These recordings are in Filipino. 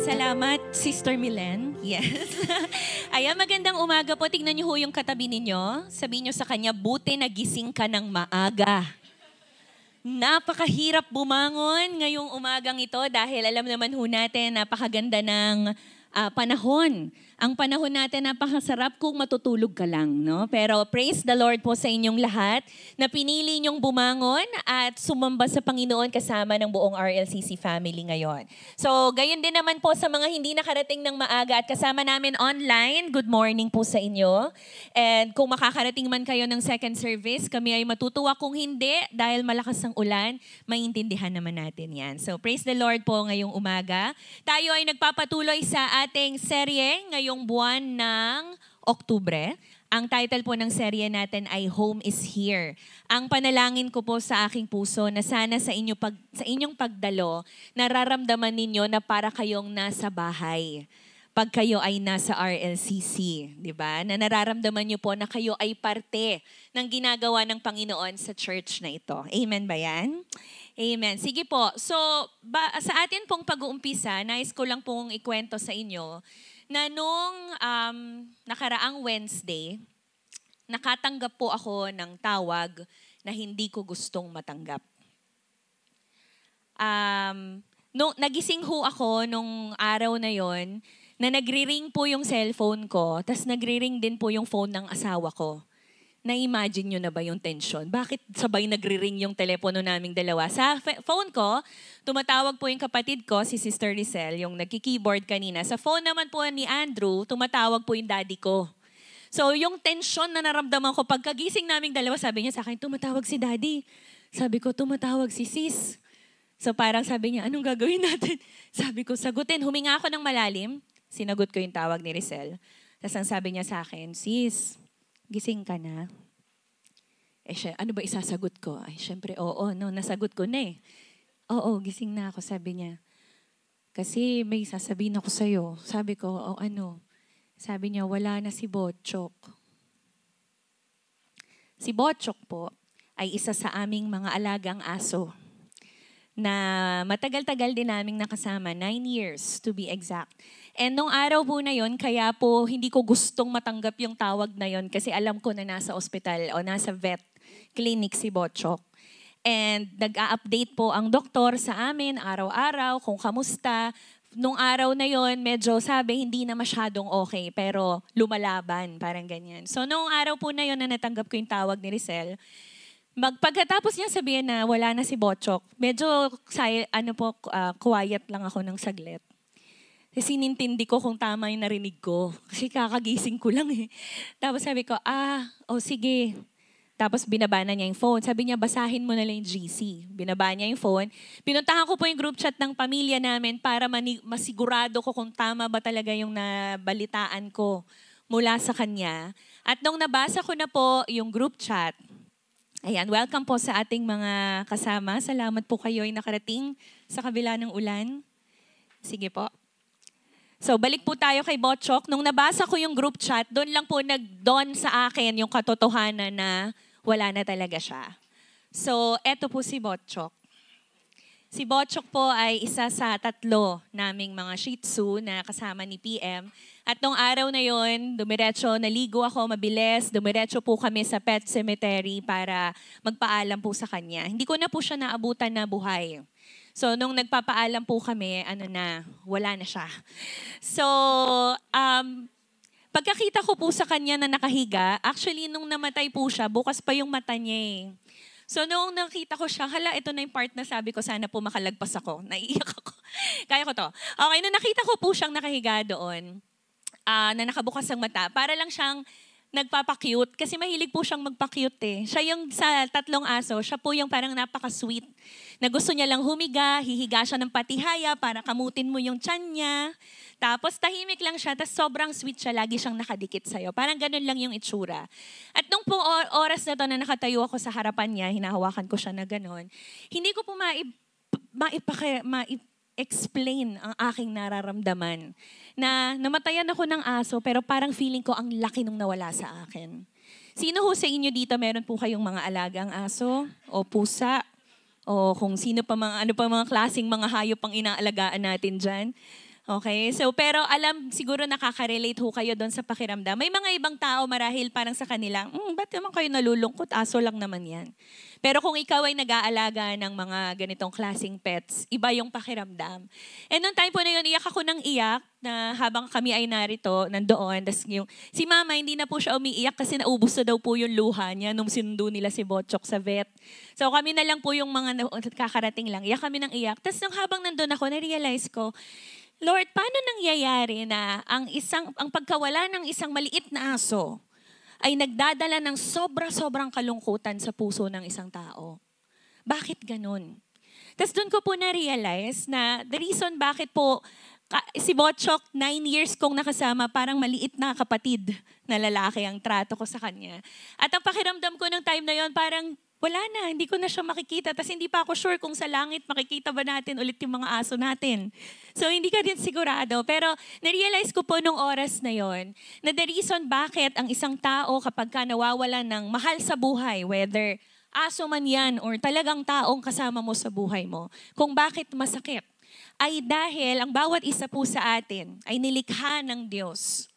Salamat, Sister Milen. Yes. Ayan, magandang umaga po. Tingnan niyo ho yung katabi ninyo. Sabihin niyo sa kanya, buti nagising ka ng maaga. Napakahirap bumangon ngayong umagang ito dahil alam naman ho natin, napakaganda ng uh, panahon. Ang panahon natin napakasarap kung matutulog ka lang, no? Pero praise the Lord po sa inyong lahat na pinili niyong bumangon at sumamba sa Panginoon kasama ng buong RLCC family ngayon. So, gayon din naman po sa mga hindi nakarating ng maaga at kasama namin online, good morning po sa inyo. And kung makakarating man kayo ng second service, kami ay matutuwa. Kung hindi, dahil malakas ang ulan, maintindihan naman natin yan. So, praise the Lord po ngayong umaga. Tayo ay nagpapatuloy sa ating serye ngayong ngayong buwan ng Oktubre. Ang title po ng serye natin ay Home is Here. Ang panalangin ko po sa aking puso na sana sa, inyo pag, sa inyong pagdalo, nararamdaman ninyo na para kayong nasa bahay pag kayo ay nasa RLCC, di ba? Na nararamdaman niyo po na kayo ay parte ng ginagawa ng Panginoon sa church na ito. Amen ba yan? Amen. Sige po. So, ba, sa atin pong pag-uumpisa, nais ko lang pong ikwento sa inyo na nung um, nakaraang Wednesday, nakatanggap po ako ng tawag na hindi ko gustong matanggap. Um, no, nagising ho ako nung araw na yon na nagri-ring po yung cellphone ko, tas nagri-ring din po yung phone ng asawa ko na-imagine nyo na ba yung tension? Bakit sabay nagri-ring yung telepono naming dalawa? Sa phone ko, tumatawag po yung kapatid ko, si Sister Lizelle, yung nagki-keyboard kanina. Sa phone naman po ni Andrew, tumatawag po yung daddy ko. So yung tension na naramdaman ko, pagkagising naming dalawa, sabi niya sa akin, tumatawag si daddy. Sabi ko, tumatawag si sis. So parang sabi niya, anong gagawin natin? Sabi ko, sagutin. Huminga ako ng malalim. Sinagot ko yung tawag ni Rizal. Tapos ang sabi niya sa akin, sis, gising ka na? Eh, siya, ano ba isasagot ko? Ay, syempre, oo, no, nasagot ko na eh. Oo, gising na ako, sabi niya. Kasi may sasabihin ako sa'yo. Sabi ko, o ano? Sabi niya, wala na si Botchok. Si Botchok po ay isa sa aming mga alagang aso na matagal-tagal din naming nakasama, nine years to be exact. And nung araw po na yon, kaya po hindi ko gustong matanggap yung tawag na yon kasi alam ko na nasa ospital o nasa vet clinic si Botchok. And nag-a-update po ang doktor sa amin araw-araw kung kamusta. Nung araw na yon, medyo sabi hindi na masyadong okay, pero lumalaban, parang ganyan. So nung araw po na yon na natanggap ko yung tawag ni Rizel, Magpagkatapos niya sabihin na wala na si Botchok, medyo ano po, uh, quiet lang ako ng saglit. Kasi sinintindi ko kung tama yung narinig ko. Kasi kakagising ko lang eh. Tapos sabi ko, ah, oh, sige. Tapos binaba na niya yung phone. Sabi niya, basahin mo na lang yung GC. Binaba niya yung phone. Pinuntahan ko po yung group chat ng pamilya namin para mani- masigurado ko kung tama ba talaga yung nabalitaan ko mula sa kanya. At nung nabasa ko na po yung group chat, ayan, welcome po sa ating mga kasama. Salamat po kayo ay nakarating sa kabila ng ulan. Sige po. So balik po tayo kay Botchok. Nung nabasa ko yung group chat, doon lang po nag-dawn sa akin yung katotohanan na wala na talaga siya. So eto po si Botchok. Si Botchok po ay isa sa tatlo naming mga Shih Tzu na kasama ni PM. At nung araw na yon, dumiretso, naligo ako mabilis, dumiretso po kami sa pet cemetery para magpaalam po sa kanya. Hindi ko na po siya naabutan na buhay. So, nung nagpapaalam po kami, ano na, wala na siya. So, um, pagkakita ko po sa kanya na nakahiga, actually, nung namatay po siya, bukas pa yung mata niya eh. So, nung nakita ko siya, hala, ito na yung part na sabi ko, sana po makalagpas ako. Naiiyak ako. Kaya ko to. Okay, nung nakita ko po siyang nakahiga doon, uh, na nakabukas ang mata, para lang siyang nagpapa-cute kasi mahilig po siyang magpa-cute eh. Siya yung sa tatlong aso, siya po yung parang napaka-sweet. Na gusto niya lang humiga, hihiga siya ng patihaya para kamutin mo yung tiyan niya. Tapos tahimik lang siya, tapos sobrang sweet siya, lagi siyang nakadikit sa'yo. Parang ganun lang yung itsura. At nung po oras na to na nakatayo ako sa harapan niya, hinahawakan ko siya na ganun, hindi ko po maip, maipaka, maip, explain ang aking nararamdaman. Na namatayan ako ng aso pero parang feeling ko ang laki nung nawala sa akin. Sino ho sa inyo dito meron po kayong mga alagang aso o pusa? O kung sino pa mga, ano pa mga klaseng mga hayop ang inaalagaan natin dyan? Okay? So, pero alam, siguro nakaka-relate ho kayo doon sa pakiramdam. May mga ibang tao marahil parang sa kanila, hmm, ba't naman kayo nalulungkot? Aso lang naman yan. Pero kung ikaw ay nag-aalaga ng mga ganitong klasing pets, iba yung pakiramdam. And noong time po na yun, iyak ako ng iyak na habang kami ay narito, nandoon. Tas yung, si mama, hindi na po siya umiiyak kasi naubos na daw po yung luha niya nung sinundo nila si Botchok sa vet. So kami na lang po yung mga kakarating lang. Iyak kami ng iyak. Tapos nung habang nandun ako, na-realize ko, Lord, paano nangyayari na ang isang ang pagkawala ng isang maliit na aso ay nagdadala ng sobra-sobrang kalungkutan sa puso ng isang tao? Bakit ganun? Tapos doon ko po na-realize na the reason bakit po si Botchok, nine years kong nakasama, parang maliit na kapatid na lalaki ang trato ko sa kanya. At ang pakiramdam ko ng time na yon parang wala na, hindi ko na siya makikita. Tapos hindi pa ako sure kung sa langit makikita ba natin ulit yung mga aso natin. So hindi ka din sigurado. Pero na-realize ko po nung oras na yon na the reason bakit ang isang tao kapag ka nawawala ng mahal sa buhay, whether aso man yan or talagang taong kasama mo sa buhay mo, kung bakit masakit, ay dahil ang bawat isa po sa atin ay nilikha ng Diyos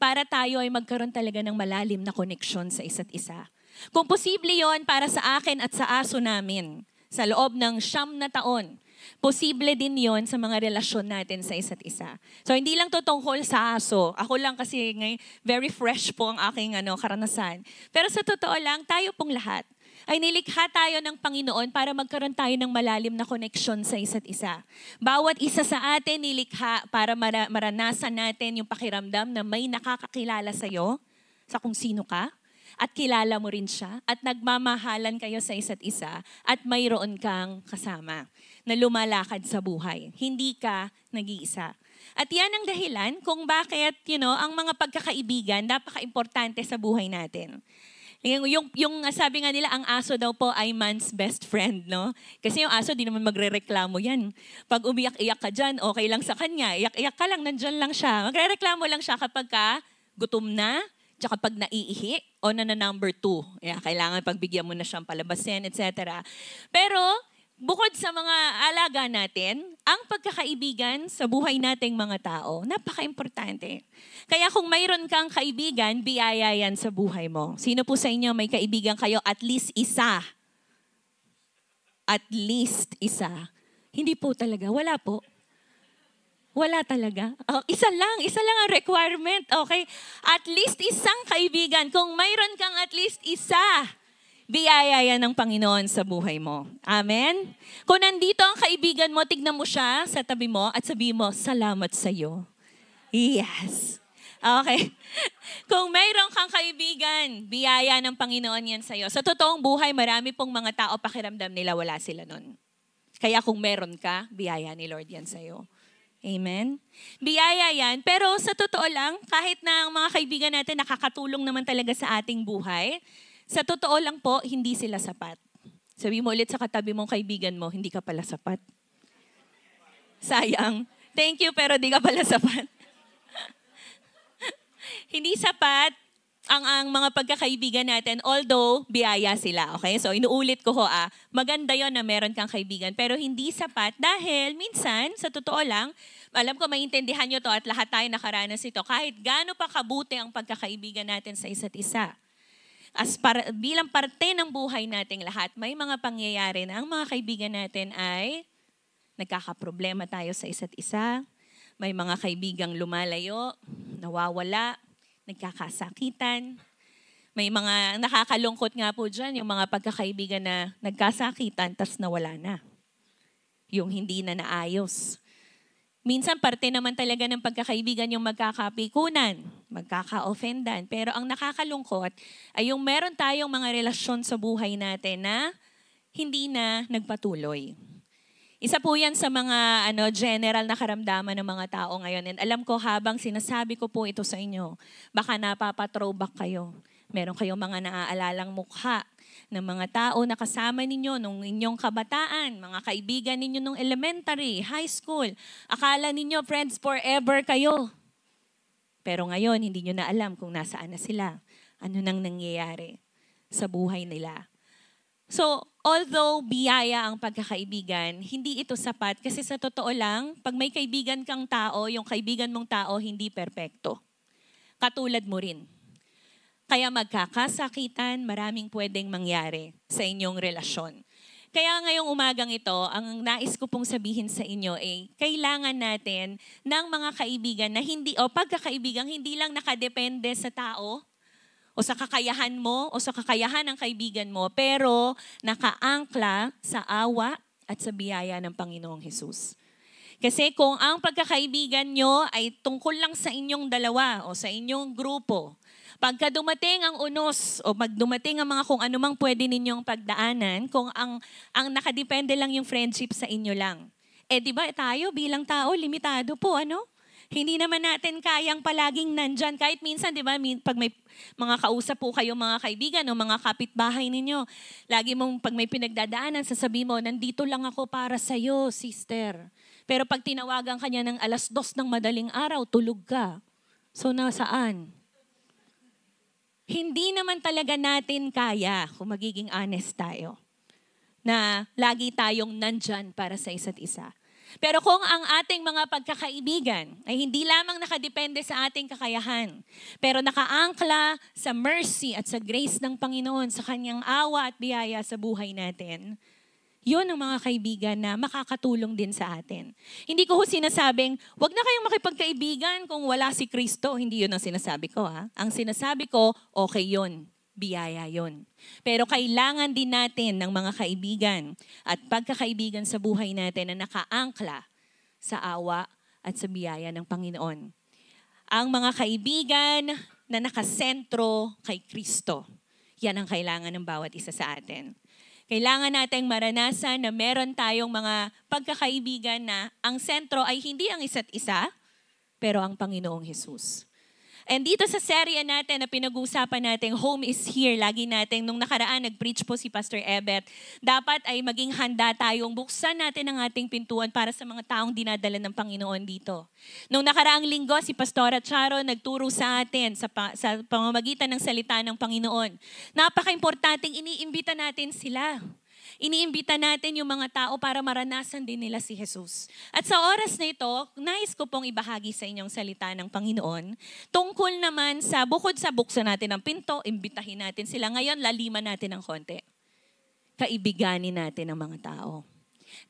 para tayo ay magkaroon talaga ng malalim na koneksyon sa isa't isa. Kung posible yon para sa akin at sa aso namin sa loob ng siyam na taon, posible din yon sa mga relasyon natin sa isa't isa. So hindi lang to tungkol sa aso. Ako lang kasi ngay, very fresh po ang aking ano, karanasan. Pero sa totoo lang, tayo pong lahat ay nilikha tayo ng Panginoon para magkaroon tayo ng malalim na koneksyon sa isa't isa. Bawat isa sa atin nilikha para maranasan natin yung pakiramdam na may nakakakilala sa'yo sa kung sino ka, at kilala mo rin siya at nagmamahalan kayo sa isa't isa at mayroon kang kasama na lumalakad sa buhay. Hindi ka nag-iisa. At yan ang dahilan kung bakit, you know, ang mga pagkakaibigan napaka-importante sa buhay natin. Yung, yung, yung sabi nga nila, ang aso daw po ay man's best friend, no? Kasi yung aso, di naman magre-reklamo yan. Pag umiyak-iyak ka dyan, okay lang sa kanya. Iyak-iyak ka lang, nandyan lang siya. Magre-reklamo lang siya kapag ka gutom na, Tsaka pag naiihi, o na na number two. Yeah, kailangan pagbigyan mo na siyang palabasin, etc. Pero, bukod sa mga alaga natin, ang pagkakaibigan sa buhay nating mga tao, napaka-importante. Kaya kung mayroon kang kaibigan, biyaya yan sa buhay mo. Sino po sa inyo may kaibigan kayo at least isa? At least isa. Hindi po talaga. Wala po. Wala talaga. Oh, isa lang, isa lang ang requirement, okay? At least isang kaibigan. Kung mayroon kang at least isa, biyaya ng Panginoon sa buhay mo. Amen? Kung nandito ang kaibigan mo, tignan mo siya sa tabi mo at sabi mo, salamat sa iyo. Yes. Okay. Kung mayroon kang kaibigan, biyaya ng Panginoon yan sa iyo. Sa totoong buhay, marami pong mga tao pakiramdam nila wala sila nun. Kaya kung meron ka, biyaya ni Lord yan sa iyo. Amen? Biyaya yan. Pero sa totoo lang, kahit na ang mga kaibigan natin nakakatulong naman talaga sa ating buhay, sa totoo lang po, hindi sila sapat. Sabi mo ulit sa katabi mong kaibigan mo, hindi ka pala sapat. Sayang. Thank you, pero di ka pala sapat. hindi sapat ang, ang mga pagkakaibigan natin, although biyaya sila, okay? So, inuulit ko ho, ah, maganda yon na meron kang kaibigan, pero hindi sapat dahil minsan, sa totoo lang, alam ko maintindihan nyo to at lahat tayo nakaranas ito, kahit gaano pa kabuti ang pagkakaibigan natin sa isa't isa. As para, bilang parte ng buhay nating lahat, may mga pangyayari na ang mga kaibigan natin ay nagkakaproblema tayo sa isa't isa, may mga kaibigang lumalayo, nawawala, nagkakasakitan. May mga nakakalungkot nga po dyan, yung mga pagkakaibigan na nagkasakitan, tas nawala na. Yung hindi na naayos. Minsan parte naman talaga ng pagkakaibigan yung magkakapikunan, magkaka-offendan. Pero ang nakakalungkot ay yung meron tayong mga relasyon sa buhay natin na hindi na nagpatuloy. Isa po yan sa mga ano, general na karamdaman ng mga tao ngayon. And alam ko habang sinasabi ko po ito sa inyo, baka napapatrowback kayo. Meron kayong mga naaalalang mukha ng mga tao na kasama ninyo nung inyong kabataan, mga kaibigan ninyo nung elementary, high school. Akala ninyo friends forever kayo. Pero ngayon, hindi nyo na alam kung nasaan na sila. Ano nang nangyayari sa buhay nila. So, although biyaya ang pagkakaibigan, hindi ito sapat kasi sa totoo lang, pag may kaibigan kang tao, yung kaibigan mong tao hindi perpekto. Katulad mo rin. Kaya magkakasakitan, maraming pwedeng mangyari sa inyong relasyon. Kaya ngayong umagang ito, ang nais ko pong sabihin sa inyo ay kailangan natin ng mga kaibigan na hindi, o pagkakaibigan, hindi lang nakadepende sa tao, o sa kakayahan mo o sa kakayahan ng kaibigan mo, pero nakaangkla sa awa at sa biyaya ng Panginoong Hesus. Kasi kung ang pagkakaibigan nyo ay tungkol lang sa inyong dalawa o sa inyong grupo, pagka dumating ang unos o magdumating ang mga kung anumang pwede ninyong pagdaanan, kung ang, ang nakadepende lang yung friendship sa inyo lang. Eh di ba tayo bilang tao, limitado po, ano? Hindi naman natin kayang palaging nandyan. Kahit minsan, di ba, pag may mga kausap po kayo mga kaibigan o mga kapitbahay ninyo, lagi mong pag may pinagdadaanan, sasabi mo, nandito lang ako para sa'yo, sister. Pero pag tinawagan kanya ng alas dos ng madaling araw, tulog ka. So, nasaan? Hindi naman talaga natin kaya, kung magiging honest tayo, na lagi tayong nandyan para sa isa't isa. Pero kung ang ating mga pagkakaibigan ay hindi lamang nakadepende sa ating kakayahan, pero nakaangkla sa mercy at sa grace ng Panginoon, sa kanyang awa at biyaya sa buhay natin, yun ang mga kaibigan na makakatulong din sa atin. Hindi ko ho sinasabing, wag na kayong makipagkaibigan kung wala si Kristo. Hindi yun ang sinasabi ko. Ha? Ang sinasabi ko, okay yun biyaya yon. Pero kailangan din natin ng mga kaibigan at pagkakaibigan sa buhay natin na nakaangkla sa awa at sa biyaya ng Panginoon. Ang mga kaibigan na nakasentro kay Kristo. Yan ang kailangan ng bawat isa sa atin. Kailangan nating maranasan na meron tayong mga pagkakaibigan na ang sentro ay hindi ang isa't isa, pero ang Panginoong Hesus. And dito sa serye natin na pinag-uusapan natin, Home is Here, lagi natin, nung nakaraan, nag-preach po si Pastor Ebet, dapat ay maging handa tayong buksan natin ang ating pintuan para sa mga taong dinadala ng Panginoon dito. Nung nakaraang linggo, si Pastora Charo nagturo sa atin sa, pa, sa pamamagitan ng salita ng Panginoon. Napaka-importanting iniimbita natin sila iniimbita natin yung mga tao para maranasan din nila si Jesus. At sa oras na ito, nais ko pong ibahagi sa inyong salita ng Panginoon tungkol naman sa bukod sa buksan natin ang pinto, imbitahin natin sila. Ngayon, laliman natin ng konti. Kaibiganin natin ang mga tao.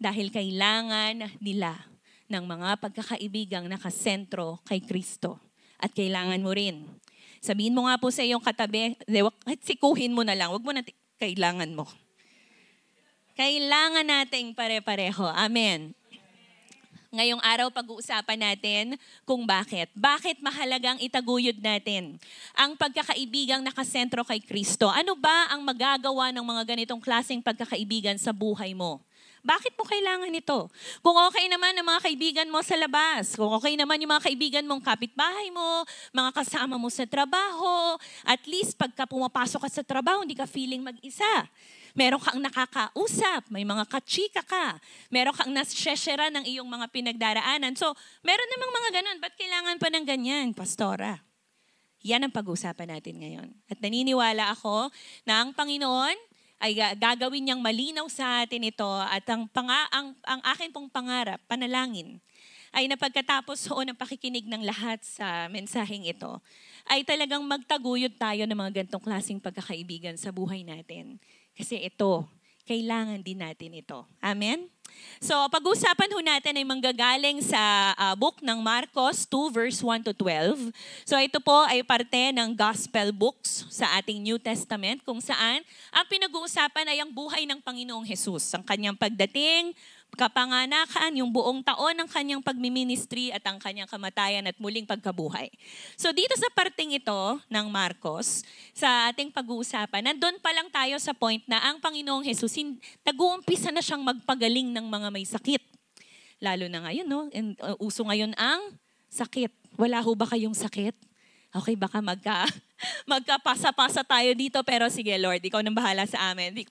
Dahil kailangan nila ng mga pagkakaibigang nakasentro kay Kristo. At kailangan mo rin. Sabihin mo nga po sa iyong katabi, sikuhin mo na lang, wag mo na kailangan mo. Kailangan nating pare-pareho. Amen. Ngayong araw pag-uusapan natin kung bakit. Bakit mahalagang itaguyod natin ang pagkakaibigang nakasentro kay Kristo? Ano ba ang magagawa ng mga ganitong klaseng pagkakaibigan sa buhay mo? Bakit mo kailangan ito? Kung okay naman ang mga kaibigan mo sa labas, kung okay naman yung mga kaibigan mong kapitbahay mo, mga kasama mo sa trabaho, at least pagka pumapasok ka sa trabaho, hindi ka feeling mag-isa. Meron kang nakakausap, may mga kachika ka, meron kang nasyeshera ng iyong mga pinagdaraanan. So, meron namang mga ganun. Ba't kailangan pa ng ganyan, pastora? Yan ang pag-uusapan natin ngayon. At naniniwala ako na ang Panginoon ay gagawin niyang malinaw sa atin ito at ang, panga, ang, ang akin pong pangarap, panalangin, ay na pagkatapos ho ng pakikinig ng lahat sa mensaheng ito, ay talagang magtaguyod tayo ng mga gantong klaseng pagkakaibigan sa buhay natin. Kasi ito, kailangan din natin ito. Amen? So, pag-usapan ho natin ay manggagaling sa uh, book ng Marcos 2 verse 1 to 12. So, ito po ay parte ng gospel books sa ating New Testament kung saan ang pinag-uusapan ay ang buhay ng Panginoong Hesus, ang kanyang pagdating, kapanganakan, yung buong taon ng kanyang pagmiministry at ang kanyang kamatayan at muling pagkabuhay. So dito sa parting ito ng Marcos, sa ating pag-uusapan, nandun pa lang tayo sa point na ang Panginoong Jesus, nag-uumpisa na siyang magpagaling ng mga may sakit. Lalo na ngayon, no? And, uh, uso ngayon ang sakit. Wala ho ba kayong sakit? Okay, baka magka, magkapasa-pasa tayo dito, pero sige Lord, ikaw nang bahala sa amin.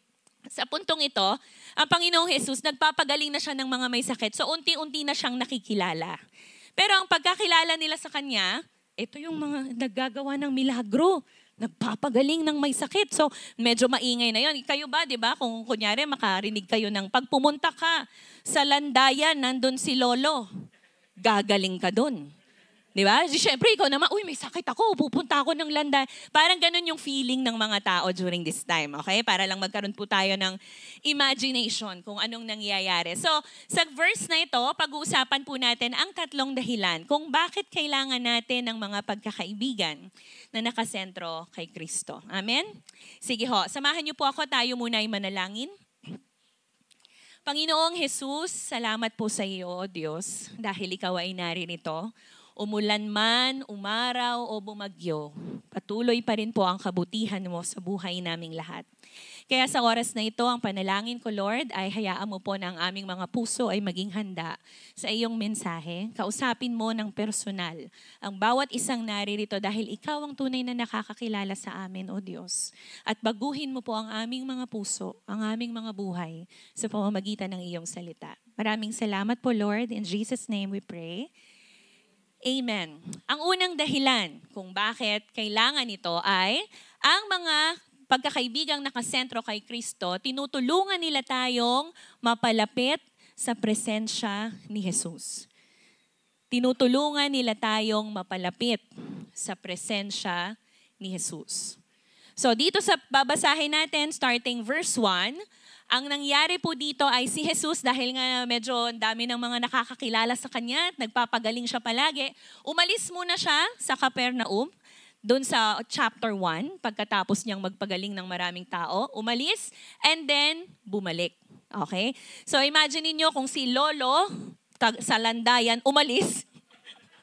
Sa puntong ito, ang Panginoong Jesus, nagpapagaling na siya ng mga may sakit. So, unti-unti na siyang nakikilala. Pero ang pagkakilala nila sa Kanya, ito yung mga naggagawa ng milagro. nagpapagaling ng may sakit. So, medyo maingay na yon. Kayo ba, di ba, kung kunyari makarinig kayo ng pag pumunta ka sa landayan, nandun si Lolo, gagaling ka dun. Di ba? Siyempre, ikaw naman, uy, may sakit ako, pupunta ako ng landa. Parang ganun yung feeling ng mga tao during this time, okay? Para lang magkaroon po tayo ng imagination kung anong nangyayari. So, sa verse na ito, pag-uusapan po natin ang tatlong dahilan kung bakit kailangan natin ng mga pagkakaibigan na nakasentro kay Kristo. Amen? Sige ho, samahan niyo po ako, tayo muna ay manalangin. Panginoong Jesus, salamat po sa iyo, Diyos, dahil ikaw ay narinito umulan man, umaraw o bumagyo, patuloy pa rin po ang kabutihan mo sa buhay naming lahat. Kaya sa oras na ito, ang panalangin ko, Lord, ay hayaan mo po na ang aming mga puso ay maging handa sa iyong mensahe. Kausapin mo ng personal ang bawat isang naririto dahil ikaw ang tunay na nakakakilala sa amin, O Diyos. At baguhin mo po ang aming mga puso, ang aming mga buhay sa pamamagitan ng iyong salita. Maraming salamat po, Lord. In Jesus' name we pray. Amen. Ang unang dahilan kung bakit kailangan ito ay ang mga pagkakaibigang nakasentro kay Kristo, tinutulungan nila tayong mapalapit sa presensya ni Jesus. Tinutulungan nila tayong mapalapit sa presensya ni Jesus. So dito sa babasahin natin, starting verse 1, ang nangyari po dito ay si Jesus, dahil nga medyo dami ng mga nakakakilala sa kanya nagpapagaling siya palagi, umalis muna siya sa Capernaum, doon sa chapter 1, pagkatapos niyang magpagaling ng maraming tao, umalis, and then bumalik. Okay? So imagine niyo kung si Lolo sa landayan umalis,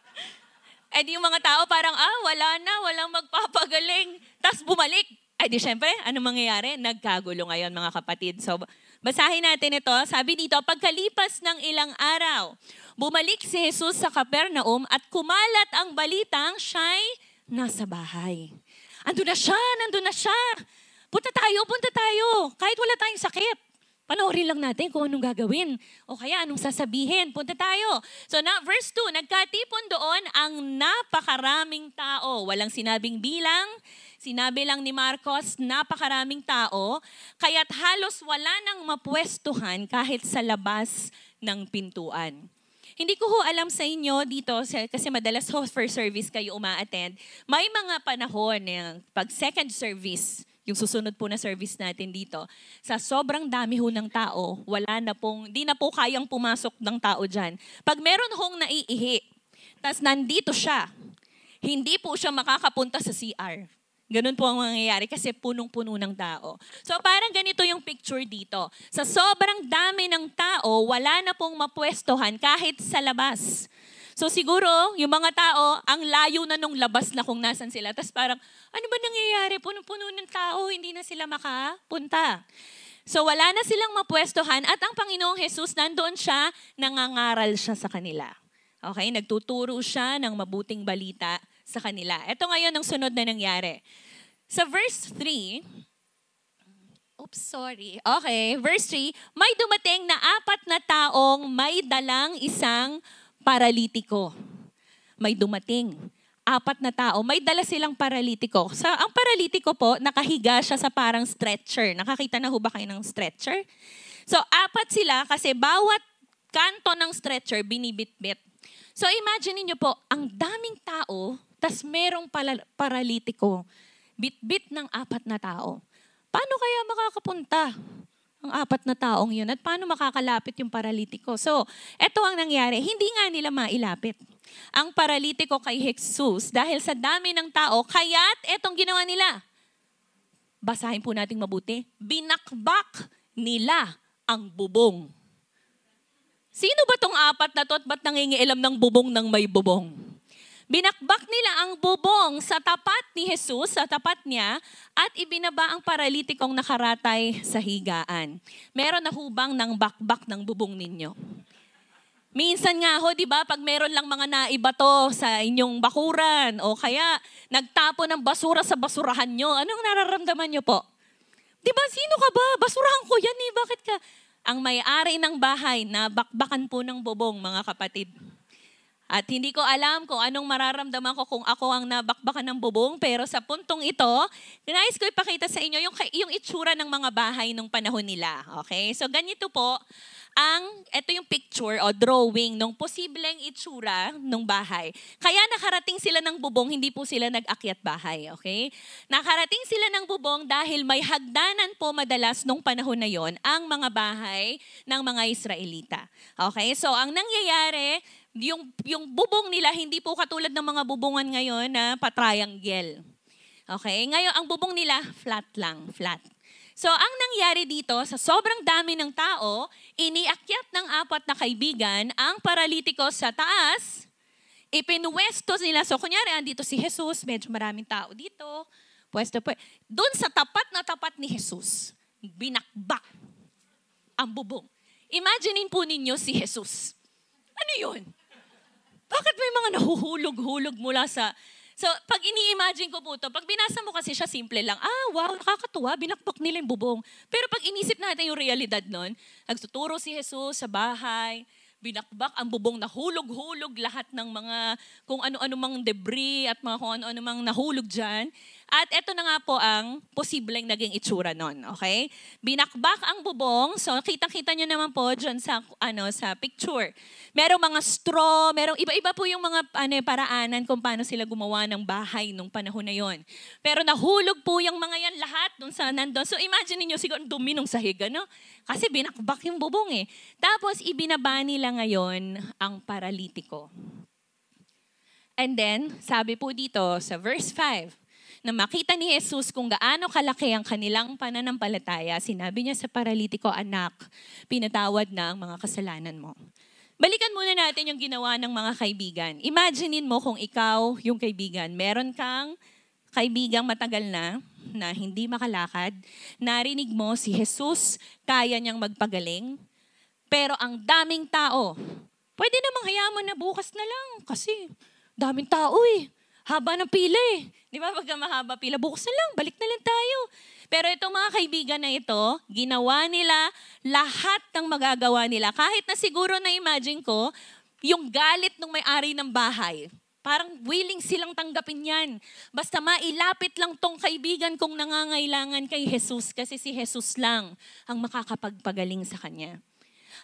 eh yung mga tao parang, ah, wala na, walang magpapagaling. Tapos bumalik. Ay di syempre, ano mangyayari? Nagkagulo ngayon mga kapatid. So basahin natin ito. Sabi dito, pagkalipas ng ilang araw, bumalik si Jesus sa Capernaum at kumalat ang balitang siya'y nasa bahay. Ando na siya, nando na siya. Punta tayo, punta tayo. Kahit wala tayong sakit. Panoorin lang natin kung anong gagawin. O kaya anong sasabihin. Punta tayo. So na verse 2, nagkatipon doon ang napakaraming tao. Walang sinabing bilang, Sinabi lang ni Marcos, napakaraming tao, kaya't halos wala nang mapwestuhan kahit sa labas ng pintuan. Hindi ko ho alam sa inyo dito, kasi madalas ho first service kayo uma-attend, may mga panahon ng pag second service, yung susunod po na service natin dito, sa sobrang dami ho ng tao, wala na pong, di na po kayang pumasok ng tao dyan. Pag meron hong naiihi, tas nandito siya, hindi po siya makakapunta sa CR. Ganun po ang mangyayari kasi punong-puno ng tao. So parang ganito yung picture dito. Sa sobrang dami ng tao, wala na pong mapwestohan kahit sa labas. So siguro, yung mga tao, ang layo na nung labas na kung nasan sila. Tapos parang, ano ba nangyayari? Punong-puno ng tao, hindi na sila makapunta. So wala na silang mapwestohan at ang Panginoong Jesus nandoon siya, nangangaral siya sa kanila. Okay, nagtuturo siya ng mabuting balita sa kanila. Ito ngayon ang sunod na nangyari. Sa verse 3, Oops, sorry. Okay, verse 3, may dumating na apat na taong may dalang isang paralitiko. May dumating. Apat na tao, may dala silang paralitiko. Sa ang paralitiko po, nakahiga siya sa parang stretcher. Nakakita na ho ba kayo ng stretcher? So, apat sila kasi bawat kanto ng stretcher binibitbit. So, imagine niyo po, ang daming tao tas merong pala- paralitiko, bit-bit ng apat na tao. Paano kaya makakapunta ang apat na taong yun? At paano makakalapit yung paralitiko? So, eto ang nangyari. Hindi nga nila mailapit ang paralitiko kay Jesus dahil sa dami ng tao, kaya't etong ginawa nila. Basahin po natin mabuti. Binakbak nila ang bubong. Sino ba tong apat na to at ba't nangingialam ng bubong ng may bubong? Binakbak nila ang bubong sa tapat ni Jesus, sa tapat niya, at ibinaba ang paralitikong nakaratay sa higaan. Meron na hubang ng bakbak ng bubong ninyo. Minsan nga ho, di ba, pag meron lang mga naibato sa inyong bakuran o kaya nagtapo ng basura sa basurahan nyo, anong nararamdaman nyo po? Di ba, sino ka ba? Basurahan ko yan eh, bakit ka? Ang may-ari ng bahay na bakbakan po ng bubong, mga kapatid. At hindi ko alam kung anong mararamdaman ko kung ako ang nabakbakan ng bubong, pero sa puntong ito, nais ko ipakita sa inyo yung, yung itsura ng mga bahay nung panahon nila. Okay? So ganito po, ang, ito yung picture o drawing ng posibleng itsura ng bahay. Kaya nakarating sila ng bubong, hindi po sila nag-akyat bahay, okay? Nakarating sila ng bubong dahil may hagdanan po madalas nung panahon na yon ang mga bahay ng mga Israelita. Okay? So, ang nangyayari, yung, yung bubong nila, hindi po katulad ng mga bubungan ngayon na patriangle. Okay? Ngayon, ang bubong nila, flat lang, flat. So, ang nangyari dito, sa sobrang dami ng tao, iniakyat ng apat na kaibigan ang paralitiko sa taas, ipinuwesto nila. So, kunyari, andito si Jesus, medyo maraming tao dito, pwesto po. Doon sa tapat na tapat ni Jesus, binakbak ang bubong. Imaginein po ninyo si Jesus. Ano yun? Bakit may mga nahuhulog-hulog mula sa So, pag ini-imagine ko po to, pag binasa mo kasi siya, simple lang. Ah, wow, nakakatuwa, binakbak nila yung bubong. Pero pag inisip natin yung realidad nun, nagtuturo si Jesus sa bahay, binakbak ang bubong, nahulog-hulog lahat ng mga kung ano-ano mang debris at mga kung ano-ano mang nahulog dyan. At ito na nga po ang posibleng naging itsura nun, okay? Binakbak ang bubong, so kitang-kita nyo naman po dyan sa, ano, sa picture. Merong mga straw, merong iba-iba po yung mga ano, paraanan kung paano sila gumawa ng bahay nung panahon na yon. Pero nahulog po yung mga yan lahat dun sa nandun. So imagine niyo siguro dumi nung sahig, ano? Kasi binakbak yung bubong eh. Tapos ibinaba nila ngayon ang paralitiko. And then, sabi po dito sa verse 5, na makita ni Jesus kung gaano kalaki ang kanilang pananampalataya, sinabi niya sa paralitiko, anak, pinatawad na ang mga kasalanan mo. Balikan muna natin yung ginawa ng mga kaibigan. Imaginein mo kung ikaw yung kaibigan. Meron kang kaibigang matagal na, na hindi makalakad. Narinig mo si Jesus, kaya niyang magpagaling. Pero ang daming tao, pwede namang hayaan mo na bukas na lang kasi daming tao eh. Haba ng pila eh. Di ba pagka mahaba pila, bukas na lang, balik na lang tayo. Pero itong mga kaibigan na ito, ginawa nila lahat ng magagawa nila. Kahit na siguro na imagine ko, yung galit ng may-ari ng bahay. Parang willing silang tanggapin yan. Basta mailapit lang tong kaibigan kong nangangailangan kay Jesus kasi si Jesus lang ang makakapagpagaling sa kanya.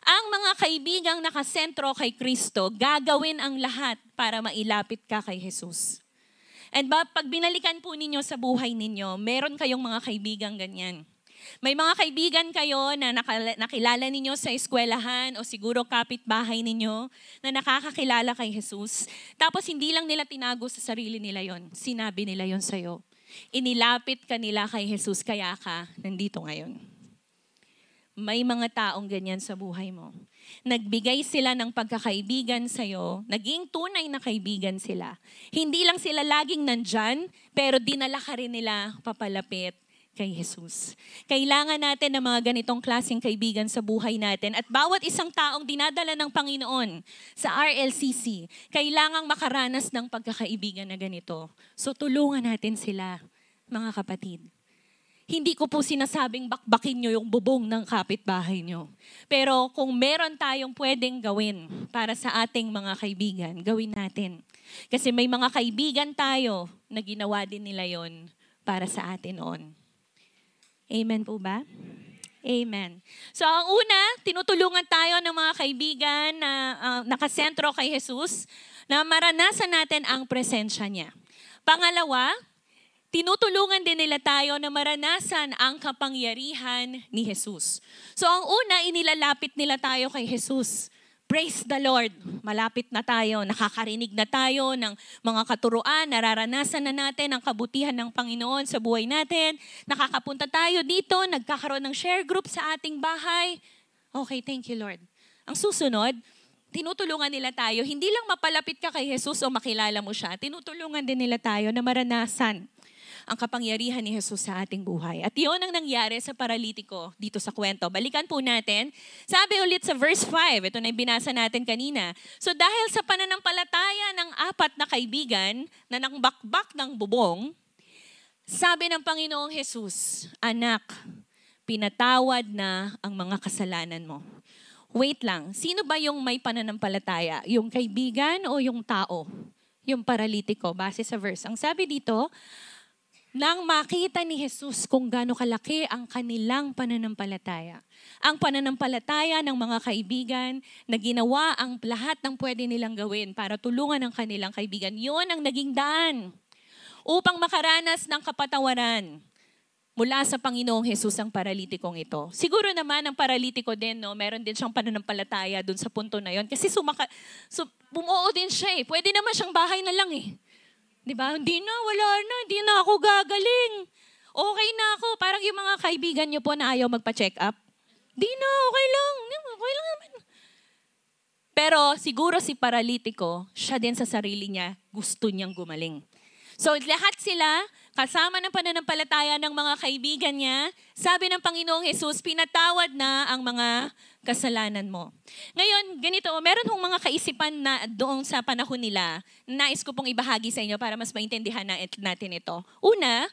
Ang mga kaibigang nakasentro kay Kristo, gagawin ang lahat para mailapit ka kay Jesus. And ba, pag binalikan po ninyo sa buhay ninyo, meron kayong mga kaibigan ganyan. May mga kaibigan kayo na nakilala ninyo sa eskwelahan o siguro kapitbahay ninyo na nakakakilala kay Jesus. Tapos hindi lang nila tinago sa sarili nila yon, sinabi nila yon sa'yo. Inilapit ka nila kay Jesus kaya ka nandito ngayon. May mga taong ganyan sa buhay mo. Nagbigay sila ng pagkakaibigan sa'yo, naging tunay na kaibigan sila. Hindi lang sila laging nandyan, pero dinala ka rin nila papalapit kay Jesus. Kailangan natin ng mga ganitong klaseng kaibigan sa buhay natin at bawat isang taong dinadala ng Panginoon sa RLCC, kailangang makaranas ng pagkakaibigan na ganito. So tulungan natin sila, mga kapatid. Hindi ko po sinasabing bakbakin nyo yung bubong ng kapitbahay nyo. Pero kung meron tayong pwedeng gawin para sa ating mga kaibigan, gawin natin. Kasi may mga kaibigan tayo na ginawa din nila yon para sa atin noon. Amen po ba? Amen. So ang una, tinutulungan tayo ng mga kaibigan na uh, nakasentro kay Jesus na maranasan natin ang presensya niya. Pangalawa, tinutulungan din nila tayo na maranasan ang kapangyarihan ni Jesus. So ang una, inilalapit nila tayo kay Jesus. Praise the Lord. Malapit na tayo, nakakarinig na tayo ng mga katuruan, nararanasan na natin ang kabutihan ng Panginoon sa buhay natin. Nakakapunta tayo dito, nagkakaroon ng share group sa ating bahay. Okay, thank you Lord. Ang susunod, tinutulungan nila tayo, hindi lang mapalapit ka kay Jesus o makilala mo siya, tinutulungan din nila tayo na maranasan ang kapangyarihan ni Jesus sa ating buhay. At yun ang nangyari sa paralitiko dito sa kwento. Balikan po natin. Sabi ulit sa verse 5, ito na yung binasa natin kanina. So dahil sa pananampalataya ng apat na kaibigan na nangbakbak ng bubong, sabi ng Panginoong Jesus, Anak, pinatawad na ang mga kasalanan mo. wait lang, sino ba yung may pananampalataya? Yung kaibigan o yung tao? Yung paralitiko, base sa verse. Ang sabi dito, nang makita ni Jesus kung gaano kalaki ang kanilang pananampalataya. Ang pananampalataya ng mga kaibigan na ginawa ang lahat ng pwede nilang gawin para tulungan ang kanilang kaibigan. Yun ang naging daan upang makaranas ng kapatawaran mula sa Panginoong Jesus ang paralitikong ito. Siguro naman ang paralitiko din, no, meron din siyang pananampalataya dun sa punto na yon. Kasi sumaka, so, bumuo din siya eh. Pwede naman siyang bahay na lang eh. Di ba? Hindi na, wala na, hindi na ako gagaling. Okay na ako. Parang yung mga kaibigan niyo po na ayaw magpa-check up. Di na, okay lang. Okay lang naman. Pero siguro si paralitiko, siya din sa sarili niya, gusto niyang gumaling. So lahat sila, kasama ng pananampalataya ng mga kaibigan niya, sabi ng Panginoong Jesus, pinatawad na ang mga kasalanan mo. Ngayon, ganito, meron hong mga kaisipan na doon sa panahon nila, nais ko pong ibahagi sa inyo para mas maintindihan natin ito. Una,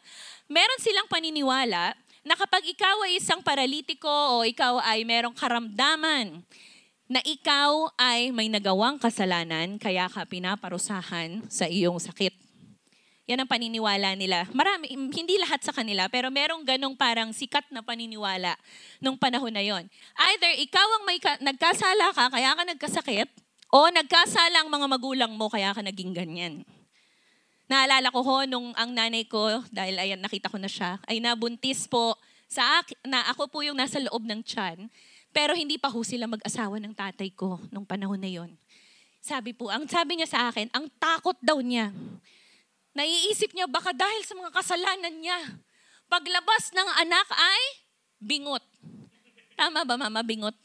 meron silang paniniwala na kapag ikaw ay isang paralitiko o ikaw ay merong karamdaman, na ikaw ay may nagawang kasalanan, kaya ka pinaparusahan sa iyong sakit. Yan ang paniniwala nila. Marami, hindi lahat sa kanila, pero merong ganong parang sikat na paniniwala nung panahon na yon. Either ikaw ang may ka, nagkasala ka, kaya ka nagkasakit, o nagkasala ang mga magulang mo, kaya ka naging ganyan. Naalala ko ho, nung ang nanay ko, dahil ayan, nakita ko na siya, ay nabuntis po sa akin, na ako po yung nasa loob ng tiyan, pero hindi pa ho sila mag-asawa ng tatay ko nung panahon na yon. Sabi po, ang sabi niya sa akin, ang takot daw niya Naiisip niya baka dahil sa mga kasalanan niya, paglabas ng anak ay bingot. Tama ba mama, bingot?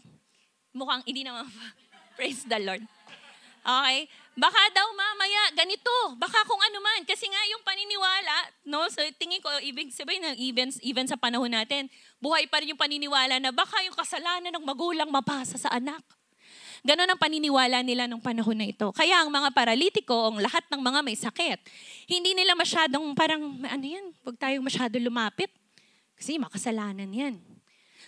Mukhang hindi naman. Praise the Lord. Okay? Baka daw mamaya ganito, baka kung ano man. Kasi nga yung paniniwala, no? So tingin ko, ibig sabihin na even, even sa panahon natin, buhay pa rin yung paniniwala na baka yung kasalanan ng magulang mapasa sa anak. Ganon ang paniniwala nila nung panahon na ito. Kaya ang mga paralitiko, ang lahat ng mga may sakit, hindi nila masyadong parang, ano yan, huwag tayong masyado lumapit. Kasi makasalanan yan.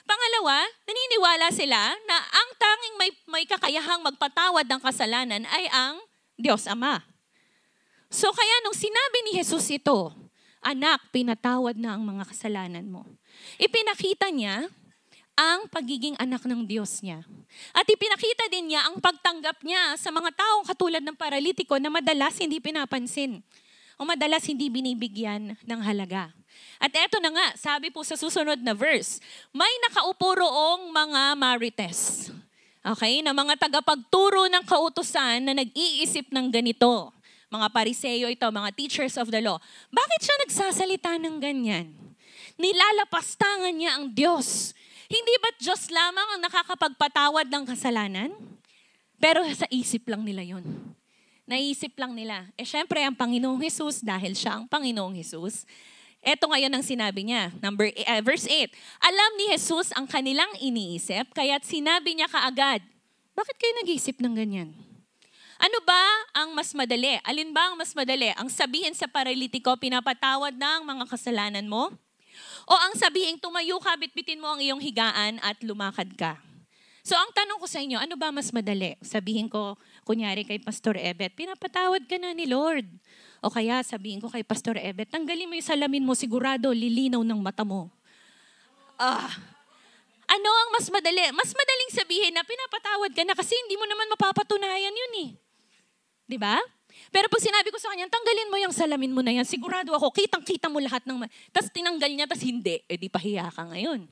Pangalawa, naniniwala sila na ang tanging may, may kakayahang magpatawad ng kasalanan ay ang Diyos Ama. So kaya nung sinabi ni Jesus ito, Anak, pinatawad na ang mga kasalanan mo. Ipinakita niya ang pagiging anak ng Diyos niya. At ipinakita din niya ang pagtanggap niya sa mga taong katulad ng paralitiko na madalas hindi pinapansin o madalas hindi binibigyan ng halaga. At eto na nga, sabi po sa susunod na verse, may nakaupo roong mga marites. Okay, na mga tagapagturo ng kautusan na nag-iisip ng ganito. Mga pariseyo ito, mga teachers of the law. Bakit siya nagsasalita ng ganyan? Nilalapastangan niya ang Diyos hindi ba't Diyos lamang ang nakakapagpatawad ng kasalanan? Pero sa isip lang nila yun. Naisip lang nila. Eh syempre, ang Panginoong Jesus, dahil siya ang Panginoong Jesus, eto ngayon ang sinabi niya, number, uh, verse 8. Alam ni Jesus ang kanilang iniisip, kaya't sinabi niya kaagad, bakit kayo nag-iisip ng ganyan? Ano ba ang mas madali? Alin ba ang mas madali? Ang sabihin sa paralitiko, pinapatawad ng mga kasalanan mo? O ang sabihin, tumayo ka, bitbitin mo ang iyong higaan at lumakad ka. So ang tanong ko sa inyo, ano ba mas madali? Sabihin ko, kunyari kay Pastor Ebet, pinapatawad ka na ni Lord. O kaya sabihin ko kay Pastor Ebet, tanggalin mo yung salamin mo, sigurado lilinaw ng mata mo. Ah, ano ang mas madali? Mas madaling sabihin na pinapatawad ka na kasi hindi mo naman mapapatunayan yun eh. Di ba? Pero pag sinabi ko sa kanya, tanggalin mo yung salamin mo na yan, sigurado ako, kitang-kita mo lahat ng... Tapos tinanggal niya, tapos hindi. Eh di pahiya ka ngayon.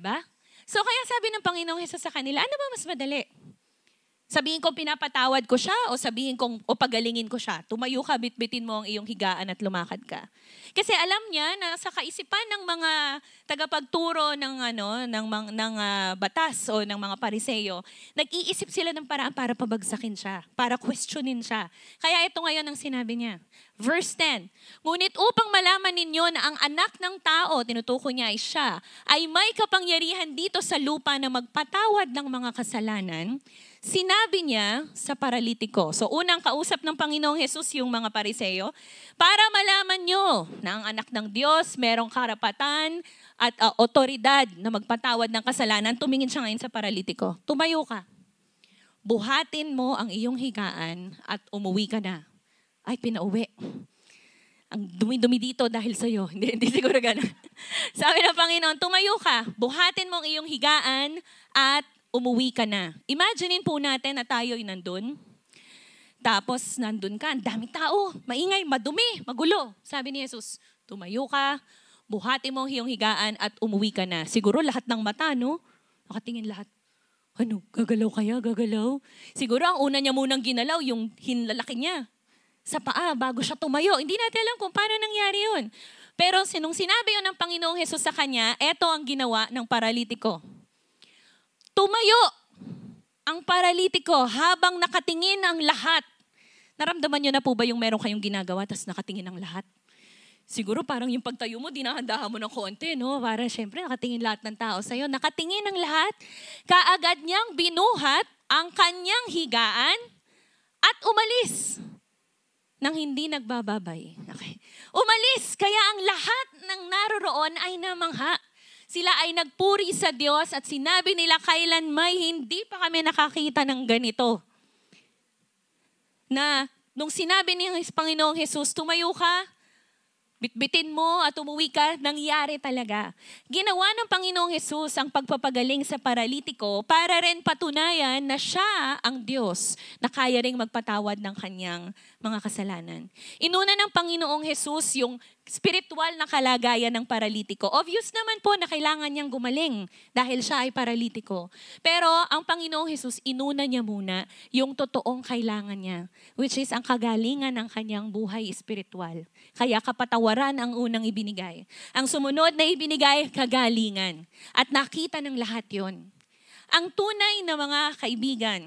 Ba? So kaya sabi ng Panginoong Hesus sa kanila, ano ba mas madali? Sabihin ko pinapatawad ko siya o sabihin kong o pagalingin ko siya. Tumayo ka, bitbitin mo ang iyong higaan at lumakad ka. Kasi alam niya na sa kaisipan ng mga tagapagturo ng ano ng ng, ng uh, batas o ng mga pariseyo, nag-iisip sila ng paraan para pabagsakin siya, para questionin siya. Kaya ito ngayon ang sinabi niya. Verse 10, Ngunit upang malaman ninyo na ang anak ng tao, tinutuko niya ay siya, ay may kapangyarihan dito sa lupa na magpatawad ng mga kasalanan, sinabi niya sa paralitiko. So unang kausap ng Panginoong Jesus yung mga pariseyo, para malaman nyo na ang anak ng Diyos merong karapatan at uh, otoridad na magpatawad ng kasalanan, tumingin siya ngayon sa paralitiko. Tumayo ka. Buhatin mo ang iyong higaan at umuwi ka na. Ay, pinauwi ang dumi-dumi dito dahil sa'yo. Hindi, hindi siguro gano'n. Sabi ng Panginoon, tumayo ka, buhatin mo ang iyong higaan at umuwi ka na. Imaginein po natin na tayo'y nandun. Tapos nandun ka, ang daming tao, maingay, madumi, magulo. Sabi ni Jesus, tumayo ka, buhatin mo ang iyong higaan at umuwi ka na. Siguro lahat ng mata, no? Nakatingin lahat. Ano, gagalaw kaya, gagalaw? Siguro ang una niya munang ginalaw, yung hinlalaki niya sa paa bago siya tumayo. Hindi natin alam kung paano nangyari yun. Pero sinong sinabi yun ng Panginoong Hesus sa kanya, eto ang ginawa ng paralitiko. Tumayo ang paralitiko habang nakatingin ang lahat. Naramdaman niyo na po ba yung meron kayong ginagawa tapos nakatingin ang lahat? Siguro parang yung pagtayo mo, dinahandahan mo ng konti, no? Para syempre nakatingin lahat ng tao sa'yo. Nakatingin ang lahat. Kaagad niyang binuhat ang kanyang higaan at umalis nang hindi nagbababay. Okay. Umalis, kaya ang lahat ng naroroon ay namangha. Sila ay nagpuri sa Diyos at sinabi nila kailan may hindi pa kami nakakita ng ganito. Na nung sinabi ni Panginoong Jesus, tumayo ka, bitbitin mo at umuwi ka, nangyari talaga. Ginawa ng Panginoong Hesus ang pagpapagaling sa paralitiko para rin patunayan na siya ang Diyos na kaya ring magpatawad ng kanyang mga kasalanan. Inuna ng Panginoong Hesus yung spiritual na kalagayan ng paralitiko. Obvious naman po na kailangan niyang gumaling dahil siya ay paralitiko. Pero ang Panginoong Hesus, inuna niya muna yung totoong kailangan niya, which is ang kagalingan ng kanyang buhay spiritual. Kaya kapatawaran ang unang ibinigay. Ang sumunod na ibinigay, kagalingan. At nakita ng lahat yon. Ang tunay na mga kaibigan,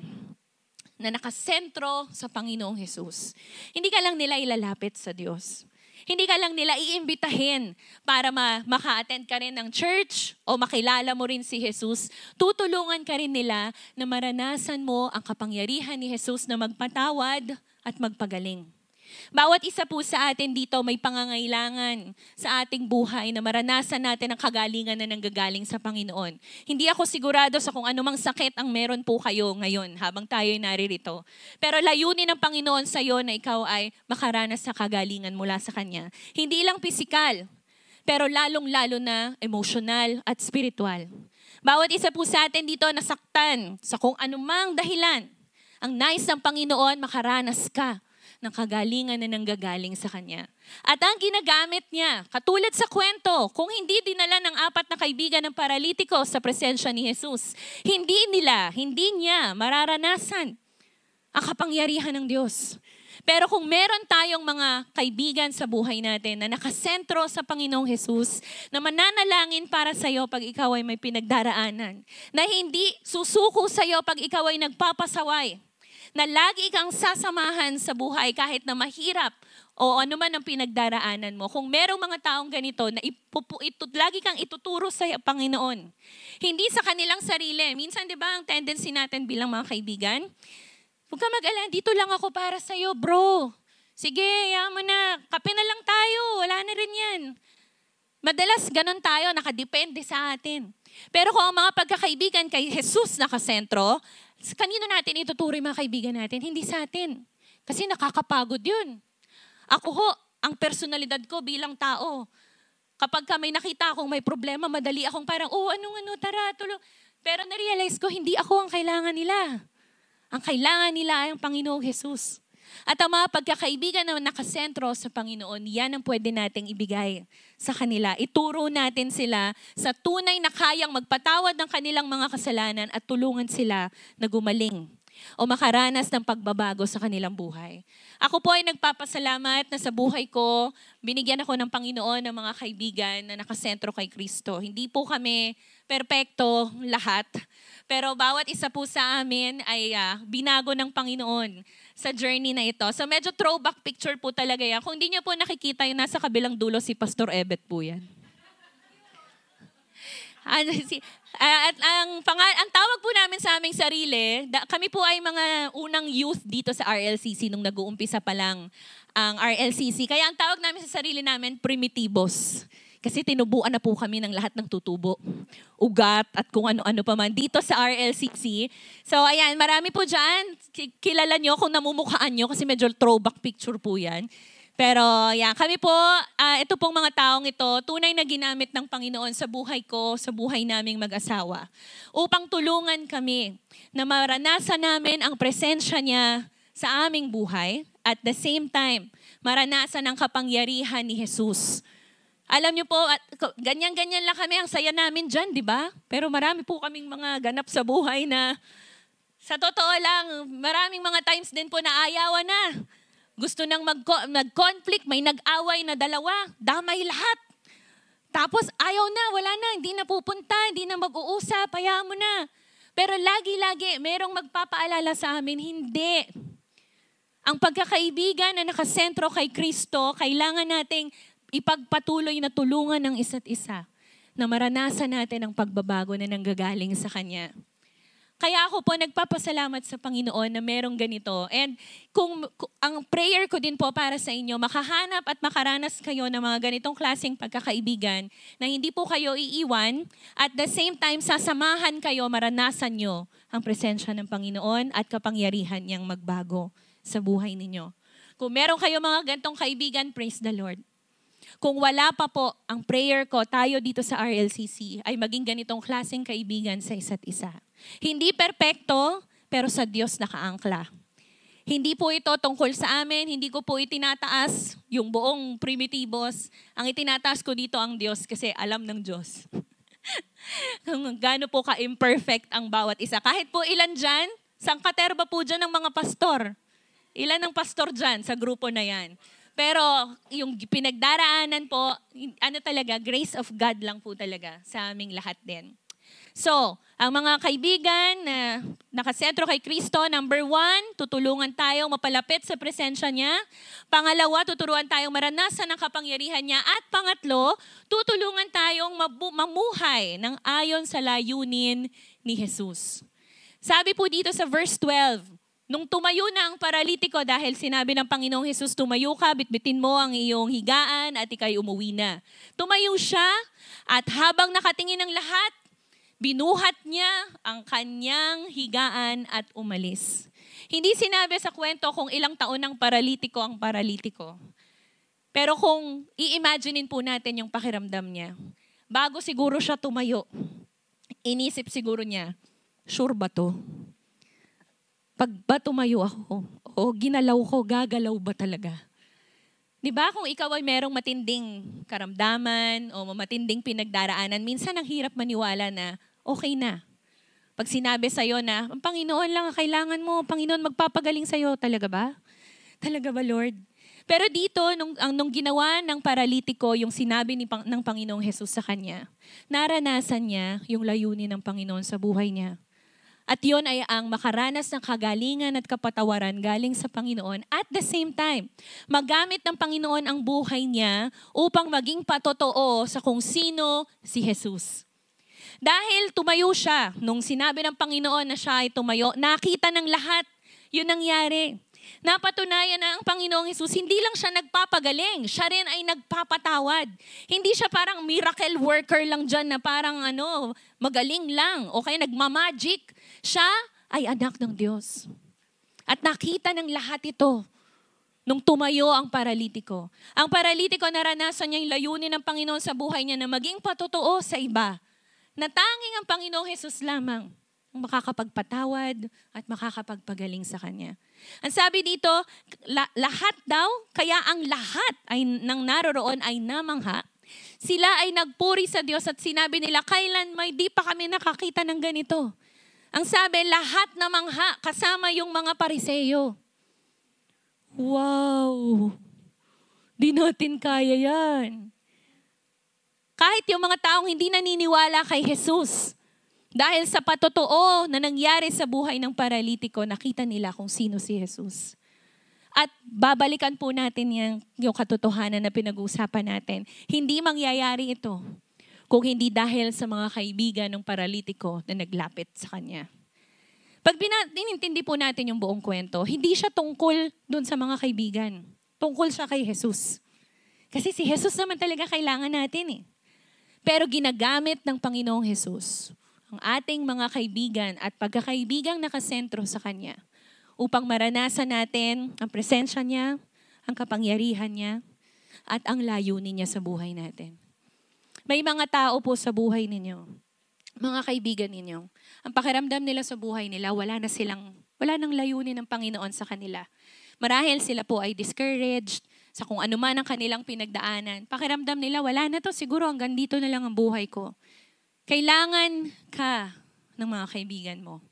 na nakasentro sa Panginoong Hesus. Hindi ka lang nila ilalapit sa Diyos hindi ka lang nila iimbitahin para ma- maka-attend ka rin ng church o makilala mo rin si Jesus. Tutulungan ka rin nila na maranasan mo ang kapangyarihan ni Jesus na magpatawad at magpagaling. Bawat isa po sa atin dito may pangangailangan sa ating buhay na maranasan natin ang kagalingan na nanggagaling sa Panginoon. Hindi ako sigurado sa kung anumang sakit ang meron po kayo ngayon habang tayo ay naririto. Pero layunin ng Panginoon sa iyo na ikaw ay makaranas sa kagalingan mula sa Kanya. Hindi lang pisikal, pero lalong-lalo na emotional at spiritual. Bawat isa po sa atin dito nasaktan sa kung anumang dahilan. Ang nais ng Panginoon, makaranas ka ng kagalingan na nanggagaling sa kanya. At ang ginagamit niya, katulad sa kwento, kung hindi dinala ng apat na kaibigan ng paralitiko sa presensya ni Jesus, hindi nila, hindi niya mararanasan ang kapangyarihan ng Diyos. Pero kung meron tayong mga kaibigan sa buhay natin na nakasentro sa Panginoong Jesus, na mananalangin para sa iyo pag ikaw ay may pinagdaraanan, na hindi susuko sa iyo pag ikaw ay nagpapasaway, na lagi kang sasamahan sa buhay kahit na mahirap o ano man ang pinagdaraanan mo. Kung merong mga taong ganito na ipupu, ito, lagi kang ituturo sa Panginoon. Hindi sa kanilang sarili. Minsan, di ba, ang tendency natin bilang mga kaibigan, huwag ka mag-alala, dito lang ako para sa iyo, bro. Sige, yaman na. Kape na lang tayo. Wala na rin yan. Madalas ganun tayo, nakadepende sa atin. Pero kung ang mga pagkakaibigan kay Jesus nakasentro, kanino natin ituturo yung mga kaibigan natin? Hindi sa atin. Kasi nakakapagod yun. Ako ho, ang personalidad ko bilang tao, kapag ka may nakita akong may problema, madali akong parang, oh, anong ano, tara, tulo. Pero na-realize ko, hindi ako ang kailangan nila. Ang kailangan nila ay ang Panginoong Jesus. At ang mga pagkakaibigan na nakasentro sa Panginoon, yan ang pwede nating ibigay sa kanila. Ituro natin sila sa tunay na kayang magpatawad ng kanilang mga kasalanan at tulungan sila na gumaling o makaranas ng pagbabago sa kanilang buhay. Ako po ay nagpapasalamat na sa buhay ko, binigyan ako ng Panginoon ng mga kaibigan na nakasentro kay Kristo. Hindi po kami perpekto lahat, pero bawat isa po sa amin ay uh, binago ng Panginoon sa journey na ito. So medyo throwback picture po talaga yan. Kung hindi niyo po nakikita yung nasa kabilang dulo si Pastor Ebet po yan. Ano, si, uh, at ang, pangal, ang tawag po namin sa aming sarili, da, kami po ay mga unang youth dito sa RLCC nung nag-uumpisa pa lang ang RLCC. Kaya ang tawag namin sa sarili namin, primitibos. Kasi tinubuan na po kami ng lahat ng tutubo, ugat at kung ano-ano pa man dito sa RLCC. So ayan, marami po dyan. Kilala nyo kung namumukhaan nyo kasi medyo throwback picture po yan. Pero yan, kami po, uh, ito pong mga taong ito, tunay na ginamit ng Panginoon sa buhay ko, sa buhay naming mag-asawa. Upang tulungan kami na maranasan namin ang presensya niya sa aming buhay. At the same time, maranasan ang kapangyarihan ni Jesus. Alam niyo po, at ganyan-ganyan lang kami, ang saya namin dyan, di ba? Pero marami po kaming mga ganap sa buhay na sa totoo lang, maraming mga times din po na ayawan na gusto nang mag- mag-conflict, may nag-away na dalawa, damay lahat. Tapos ayaw na, wala na, hindi na pupunta, hindi na mag-uusap, hayaan mo na. Pero lagi-lagi, merong magpapaalala sa amin, hindi. Ang pagkakaibigan na nakasentro kay Kristo, kailangan nating ipagpatuloy na tulungan ng isa't isa na maranasan natin ang pagbabago na nanggagaling sa Kanya. Kaya ako po nagpapasalamat sa Panginoon na merong ganito. And kung, ang prayer ko din po para sa inyo, makahanap at makaranas kayo ng mga ganitong klaseng pagkakaibigan na hindi po kayo iiwan at the same time sasamahan kayo, maranasan nyo ang presensya ng Panginoon at kapangyarihan niyang magbago sa buhay ninyo. Kung meron kayo mga ganitong kaibigan, praise the Lord. Kung wala pa po, ang prayer ko, tayo dito sa RLCC, ay maging ganitong klaseng kaibigan sa isa't isa. Hindi perpekto, pero sa Diyos nakaangkla. Hindi po ito tungkol sa amin, hindi ko po itinataas yung buong primitibos. Ang itinataas ko dito ang Diyos kasi alam ng Diyos. Kung gaano po ka-imperfect ang bawat isa. Kahit po ilan dyan, sangkaterba po dyan ng mga pastor. Ilan ang pastor dyan sa grupo na yan. Pero yung pinagdaraanan po, ano talaga, grace of God lang po talaga sa aming lahat din. So, ang mga kaibigan na nakasentro kay Kristo, number one, tutulungan tayong mapalapit sa presensya niya. Pangalawa, tuturuan tayong maranasan ang kapangyarihan niya. At pangatlo, tutulungan tayong mamuhay ng ayon sa layunin ni Jesus. Sabi po dito sa verse 12, Nung tumayo na ang paralitiko dahil sinabi ng Panginoong Jesus, tumayo ka, bitbitin mo ang iyong higaan at ikay umuwi na. Tumayo siya at habang nakatingin ng lahat, Binuhat niya ang kanyang higaan at umalis. Hindi sinabi sa kwento kung ilang taon ng paralitiko ang paralitiko. Pero kung i-imaginein po natin yung pakiramdam niya, bago siguro siya tumayo, inisip siguro niya, sure ba to? Pag ba tumayo ako, o ginalaw ko, gagalaw ba talaga? Di ba kung ikaw ay merong matinding karamdaman o matinding pinagdaraanan, minsan ang hirap maniwala na okay na. Pag sinabi sa'yo na, ang Panginoon lang ang kailangan mo, Panginoon magpapagaling sa'yo, talaga ba? Talaga ba, Lord? Pero dito, nung, ang, nung ginawa ng paralitiko, yung sinabi ni, ng Panginoong Jesus sa kanya, naranasan niya yung layunin ng Panginoon sa buhay niya. At yon ay ang makaranas ng kagalingan at kapatawaran galing sa Panginoon. At the same time, magamit ng Panginoon ang buhay niya upang maging patotoo sa kung sino si Jesus. Dahil tumayo siya, nung sinabi ng Panginoon na siya ay tumayo, nakita ng lahat yun nangyari. Napatunayan na ang Panginoong Hesus, hindi lang siya nagpapagaling, siya rin ay nagpapatawad. Hindi siya parang miracle worker lang dyan na parang ano, magaling lang, o kaya nagmamagic. Siya ay anak ng Diyos. At nakita ng lahat ito nung tumayo ang paralitiko. Ang paralitiko naranasan niya yung layunin ng Panginoon sa buhay niya na maging patotoo sa iba na tanging ang Panginoong Hesus lamang ang makakapagpatawad at makakapagpagaling sa Kanya. Ang sabi dito, la- lahat daw, kaya ang lahat ay, nang naroroon ay namangha, sila ay nagpuri sa Diyos at sinabi nila, kailan may di pa kami nakakita ng ganito. Ang sabi, lahat namangha, kasama yung mga pariseyo. Wow! Di natin kaya yan. Kahit yung mga taong hindi naniniwala kay Jesus, dahil sa patotoo na nangyari sa buhay ng paralitiko, nakita nila kung sino si Jesus. At babalikan po natin yung, yung katotohanan na pinag-uusapan natin. Hindi mangyayari ito kung hindi dahil sa mga kaibigan ng paralitiko na naglapit sa kanya. Pag binintindi po natin yung buong kwento, hindi siya tungkol doon sa mga kaibigan. Tungkol siya kay Jesus. Kasi si Jesus naman talaga kailangan natin eh. Pero ginagamit ng Panginoong Jesus ang ating mga kaibigan at pagkakaibigang nakasentro sa Kanya upang maranasan natin ang presensya niya, ang kapangyarihan niya, at ang layunin niya sa buhay natin. May mga tao po sa buhay ninyo, mga kaibigan ninyo, ang pakiramdam nila sa buhay nila, wala na silang, wala nang layunin ng Panginoon sa kanila. Marahil sila po ay discouraged sa kung ano man ang kanilang pinagdaanan. Pakiramdam nila, wala na to, siguro hanggang dito na lang ang buhay ko. Kailangan ka ng mga kaibigan mo.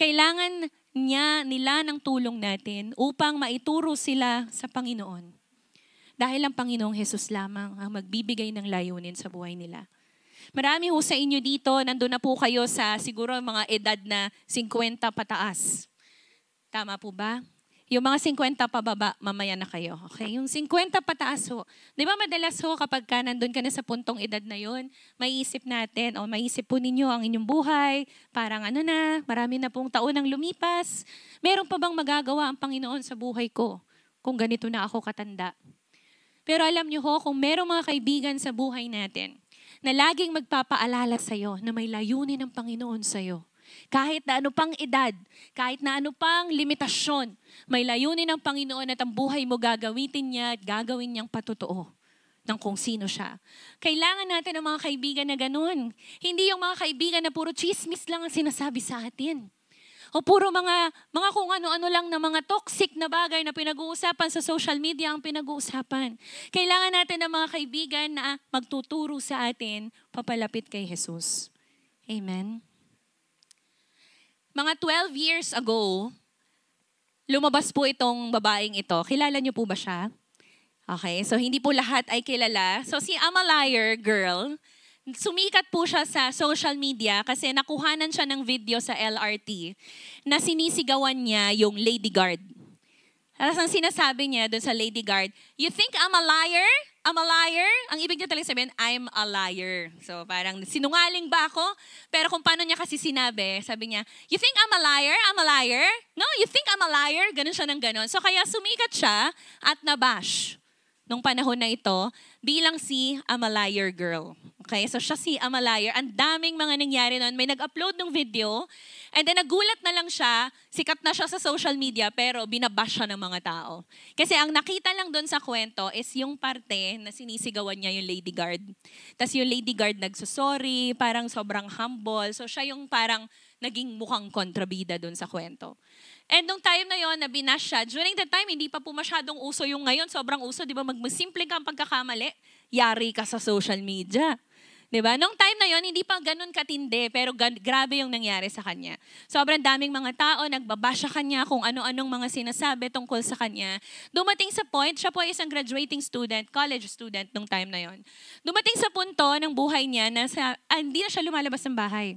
Kailangan niya, nila ng tulong natin upang maituro sila sa Panginoon. Dahil ang Panginoong Hesus lamang ang magbibigay ng layunin sa buhay nila. Marami ho sa inyo dito, nandun na po kayo sa siguro mga edad na 50 pataas. Tama po ba? Yung mga 50 pababa, mamaya na kayo. Okay? Yung 50 pataas ho. Di ba madalas ho kapag ka nandun ka na sa puntong edad na yon, maiisip natin o maiisip po ninyo ang inyong buhay, parang ano na, marami na pong taon ang lumipas. Meron pa bang magagawa ang Panginoon sa buhay ko kung ganito na ako katanda? Pero alam niyo ho, kung merong mga kaibigan sa buhay natin na laging magpapaalala sa'yo na may layunin ng Panginoon sa'yo, kahit na ano pang edad, kahit na ano pang limitasyon, may layunin ng Panginoon at ang buhay mo gagawitin niya at gagawin niyang patotoo ng kung sino siya. Kailangan natin ng mga kaibigan na ganun. Hindi yung mga kaibigan na puro chismis lang ang sinasabi sa atin. O puro mga, mga kung ano-ano lang na mga toxic na bagay na pinag-uusapan sa social media ang pinag-uusapan. Kailangan natin ng mga kaibigan na magtuturo sa atin papalapit kay Jesus. Amen. Mga 12 years ago, lumabas po itong babaeng ito. Kilala niyo po ba siya? Okay, so hindi po lahat ay kilala. So si Amalier girl, sumikat po siya sa social media kasi nakuhanan siya ng video sa LRT na sinisigawan niya yung Lady Guard. Tapos ang sinasabi niya doon sa Lady Guard, You think I'm a liar? I'm a liar? Ang ibig niya talaga sabihin, I'm a liar. So parang sinungaling ba ako? Pero kung paano niya kasi sinabi, sabi niya, You think I'm a liar? I'm a liar? No, you think I'm a liar? Ganun siya ng ganun. So kaya sumikat siya at nabash nung panahon na ito bilang si I'm a liar girl. Okay, so siya si Amalayer. Ang daming mga nangyari noon. May nag-upload ng video, and then nagulat na lang siya, sikat na siya sa social media, pero binabash siya ng mga tao. Kasi ang nakita lang doon sa kwento is yung parte na sinisigawan niya yung lady guard. Tapos yung lady guard nagsusorry, parang sobrang humble. So siya yung parang naging mukhang kontrabida doon sa kwento. And nung time na yon na binash siya, during that time, hindi pa po masyadong uso yung ngayon. Sobrang uso, di ba? Magsimple ka ang pagkakamali, yari ka sa social media. 'Di ba? Nung time na 'yon, hindi pa ganun katindi, pero gan- grabe yung nangyari sa kanya. Sobrang daming mga tao nagbabasya kanya kung ano-anong mga sinasabi tungkol sa kanya. Dumating sa point, siya po ay isang graduating student, college student nung time na 'yon. Dumating sa punto ng buhay niya na sa, ah, hindi na siya lumalabas ng bahay.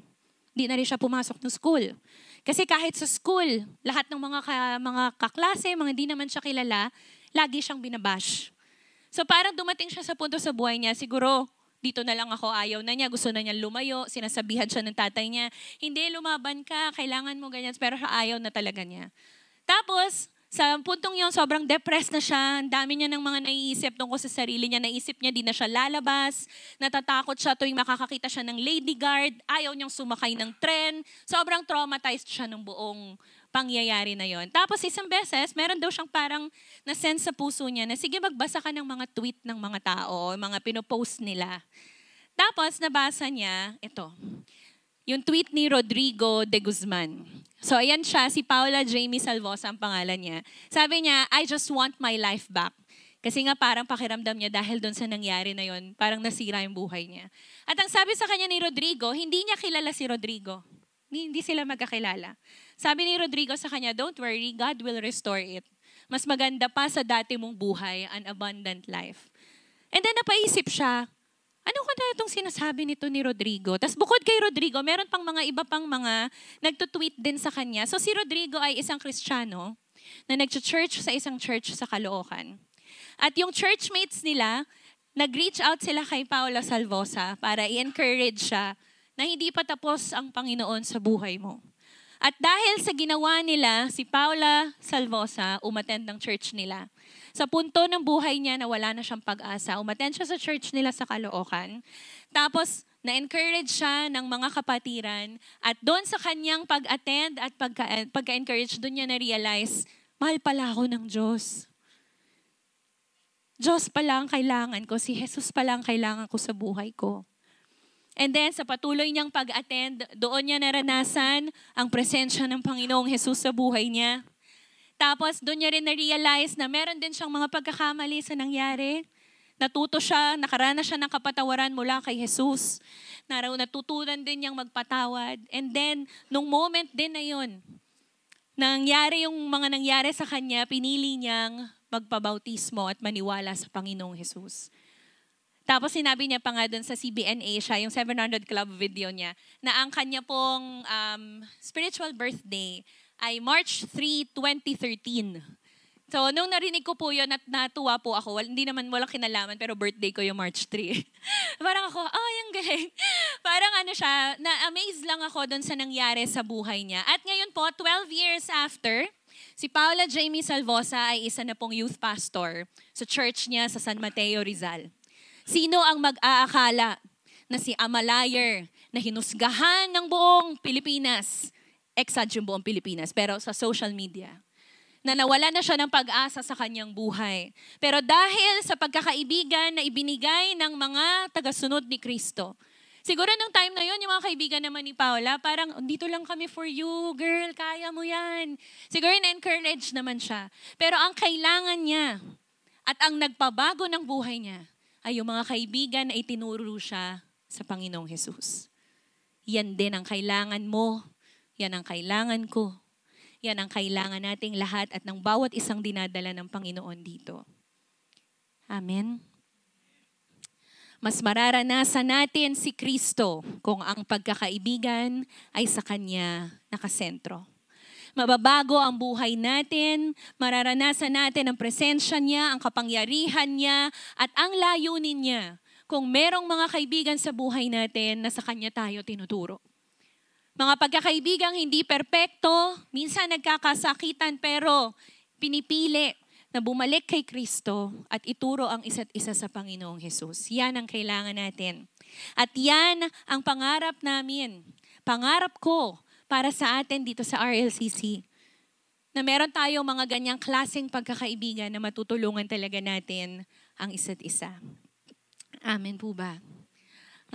Hindi na rin siya pumasok ng school. Kasi kahit sa school, lahat ng mga ka, mga kaklase, mga hindi naman siya kilala, lagi siyang binabash. So parang dumating siya sa punto sa buhay niya, siguro dito na lang ako, ayaw na niya, gusto na niya lumayo, sinasabihan siya ng tatay niya, hindi, lumaban ka, kailangan mo ganyan, pero ayaw na talaga niya. Tapos, sa puntong yon sobrang depressed na siya. Ang dami niya ng mga naiisip tungkol sa sarili niya. Naisip niya, di na siya lalabas. Natatakot siya tuwing makakakita siya ng lady guard. Ayaw niyang sumakay ng tren. Sobrang traumatized siya ng buong pangyayari na yon. Tapos isang beses, meron daw siyang parang na-sense sa puso niya na sige magbasa ka ng mga tweet ng mga tao, mga pinopost nila. Tapos nabasa niya, ito, yung tweet ni Rodrigo de Guzman. So ayan siya, si Paula Jamie Salvosa ang pangalan niya. Sabi niya, I just want my life back. Kasi nga parang pakiramdam niya dahil doon sa nangyari na yon, parang nasira yung buhay niya. At ang sabi sa kanya ni Rodrigo, hindi niya kilala si Rodrigo. Hindi, sila magkakilala. Sabi ni Rodrigo sa kanya, don't worry, God will restore it. Mas maganda pa sa dati mong buhay, an abundant life. And then napaisip siya, ano ka na itong sinasabi nito ni Rodrigo? Tapos bukod kay Rodrigo, meron pang mga iba pang mga nagtutweet din sa kanya. So si Rodrigo ay isang Kristiyano na nag-church sa isang church sa Caloocan. At yung churchmates nila, nag-reach out sila kay Paula Salvosa para i-encourage siya na hindi pa tapos ang Panginoon sa buhay mo. At dahil sa ginawa nila, si Paula Salvosa umattend ng church nila. Sa punto ng buhay niya na wala na siyang pag-asa, umattend siya sa church nila sa Caloocan. Tapos, na-encourage siya ng mga kapatiran at doon sa kanyang pag-attend at pagka, pagka-encourage, doon niya na-realize, mahal pala ako ng Diyos. Diyos pala ang kailangan ko, si Jesus pala ang kailangan ko sa buhay ko. And then sa patuloy niyang pag-attend, doon niya naranasan ang presensya ng Panginoong Jesus sa buhay niya. Tapos doon niya rin na-realize na meron din siyang mga pagkakamali sa nangyari. Natuto siya, nakaranas siya ng kapatawaran mula kay Jesus. Naraw, natutunan din niyang magpatawad. And then, nung moment din na yun, nangyari yung mga nangyari sa kanya, pinili niyang magpabautismo at maniwala sa Panginoong Jesus. Tapos sinabi niya pa nga dun sa CBN Asia, yung 700 Club video niya, na ang kanya pong um, spiritual birthday ay March 3, 2013. So, nung narinig ko po yun at natuwa po ako, wal, hindi naman walang kinalaman, pero birthday ko yung March 3. Parang ako, oh, yung galing. Parang ano siya, na-amaze lang ako doon sa nangyari sa buhay niya. At ngayon po, 12 years after, si Paula Jamie Salvosa ay isa na pong youth pastor sa church niya sa San Mateo, Rizal. Sino ang mag-aakala na si Amalayer na hinusgahan ng buong Pilipinas, exad yung buong Pilipinas, pero sa social media, na nawala na siya ng pag-asa sa kanyang buhay. Pero dahil sa pagkakaibigan na ibinigay ng mga tagasunod ni Kristo, Siguro nung time na yon yung mga kaibigan naman ni Paula, parang, dito lang kami for you, girl, kaya mo yan. Siguro na-encourage naman siya. Pero ang kailangan niya at ang nagpabago ng buhay niya ay yung mga kaibigan na itinuro siya sa Panginoong Jesus. Yan din ang kailangan mo. Yan ang kailangan ko. Yan ang kailangan nating lahat at ng bawat isang dinadala ng Panginoon dito. Amen. Mas mararanasan natin si Kristo kung ang pagkakaibigan ay sa Kanya nakasentro. Mababago ang buhay natin, mararanasan natin ang presensya niya, ang kapangyarihan niya, at ang layunin niya kung merong mga kaibigan sa buhay natin na sa Kanya tayo tinuturo. Mga pagkakaibigang hindi perpekto, minsan nagkakasakitan pero pinipili na bumalik kay Kristo at ituro ang isa't isa sa Panginoong Hesus. Yan ang kailangan natin. At yan ang pangarap namin. Pangarap ko para sa atin dito sa RLCC. Na meron tayong mga ganyang klaseng pagkakaibigan na matutulungan talaga natin ang isa't isa. Amen po ba?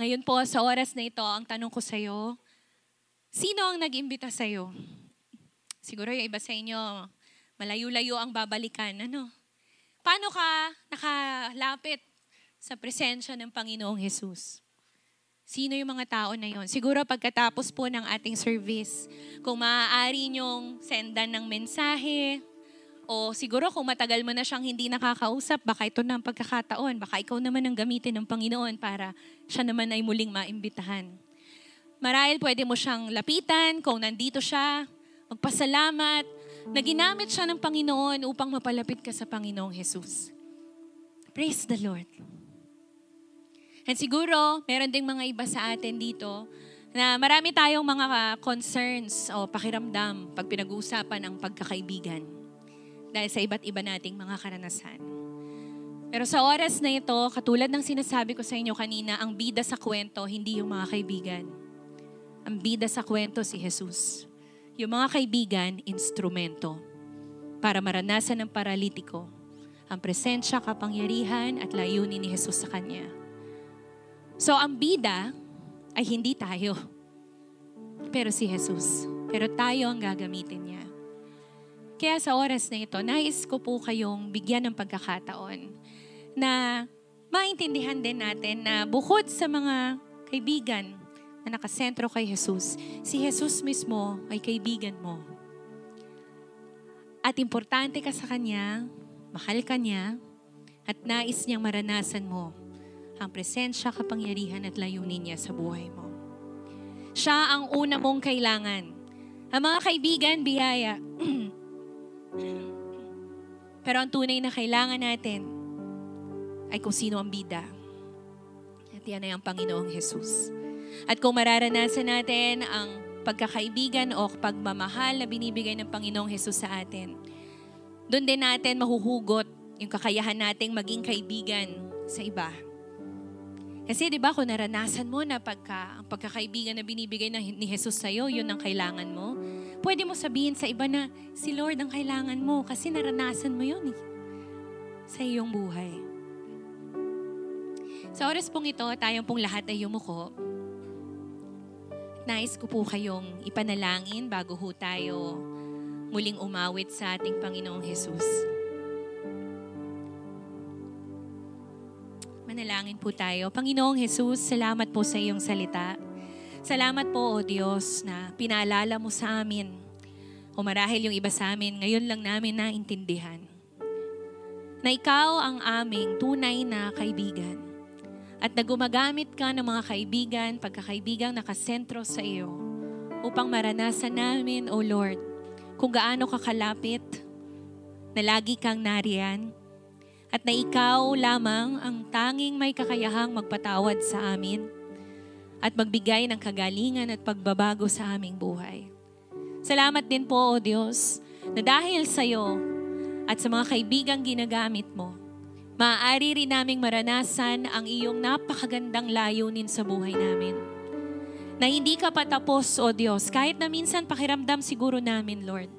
Ngayon po, sa oras na ito, ang tanong ko sa iyo, sino ang nag-imbita sa iyo? Siguro yung iba sa inyo, malayo-layo ang babalikan. Ano? Paano ka nakalapit sa presensya ng Panginoong Jesus? Sino yung mga tao na yon? Siguro pagkatapos po ng ating service, kung maaari nyong sendan ng mensahe, o siguro kung matagal mo na siyang hindi nakakausap, baka ito na ang pagkakataon, baka ikaw naman ang gamitin ng Panginoon para siya naman ay muling maimbitahan. Marahil pwede mo siyang lapitan kung nandito siya, magpasalamat na ginamit siya ng Panginoon upang mapalapit ka sa Panginoong Jesus. Praise the Lord. And siguro, meron ding mga iba sa atin dito na marami tayong mga concerns o pakiramdam pag pinag-uusapan ang pagkakaibigan dahil sa iba't iba nating mga karanasan. Pero sa oras na ito, katulad ng sinasabi ko sa inyo kanina, ang bida sa kwento, hindi yung mga kaibigan. Ang bida sa kwento si Jesus. Yung mga kaibigan, instrumento para maranasan ng paralitiko ang presensya, kapangyarihan at layunin ni Jesus sa kanya. So ang bida ay hindi tayo, pero si Jesus. Pero tayo ang gagamitin niya. Kaya sa oras na ito, nais ko po kayong bigyan ng pagkakataon na maintindihan din natin na bukod sa mga kaibigan na nakasentro kay Jesus, si Jesus mismo ay kaibigan mo. At importante ka sa Kanya, mahal ka niya, at nais niyang maranasan mo ang presensya, kapangyarihan at layunin niya sa buhay mo. Siya ang una mong kailangan. Ang mga kaibigan, biyaya. Pero ang tunay na kailangan natin ay kung sino ang bida. At yan ay ang Panginoong Jesus. At kung mararanasan natin ang pagkakaibigan o pagmamahal na binibigay ng Panginoong Jesus sa atin, doon din natin mahuhugot yung kakayahan nating maging kaibigan sa iba. Kasi 'di ba kung naranasan mo na pagka ang pagkakaibigan na binibigay ng, ni Jesus sa iyo, yun ang kailangan mo. Pwede mo sabihin sa iba na si Lord ang kailangan mo kasi naranasan mo yun eh, sa iyong buhay. Sa oras pong ito, tayong pong lahat ay yumuko. Nais ko po kayong ipanalangin bago ho tayo muling umawit sa ating Panginoong Jesus. Manalangin po tayo. Panginoong Jesus, salamat po sa iyong salita. Salamat po, O Diyos, na pinaalala mo sa amin. O marahil yung iba sa amin, ngayon lang namin naintindihan. Na ikaw ang aming tunay na kaibigan. At na gumagamit ka ng mga kaibigan, pagkakaibigang nakasentro sa iyo, upang maranasan namin, O Lord, kung gaano ka kalapit, na lagi kang nariyan, at na ikaw lamang ang tanging may kakayahang magpatawad sa amin at magbigay ng kagalingan at pagbabago sa aming buhay. Salamat din po, O Diyos, na dahil sa iyo at sa mga kaibigang ginagamit mo, maaari rin naming maranasan ang iyong napakagandang layunin sa buhay namin. Na hindi ka patapos, O Diyos, kahit na minsan pakiramdam siguro namin, Lord,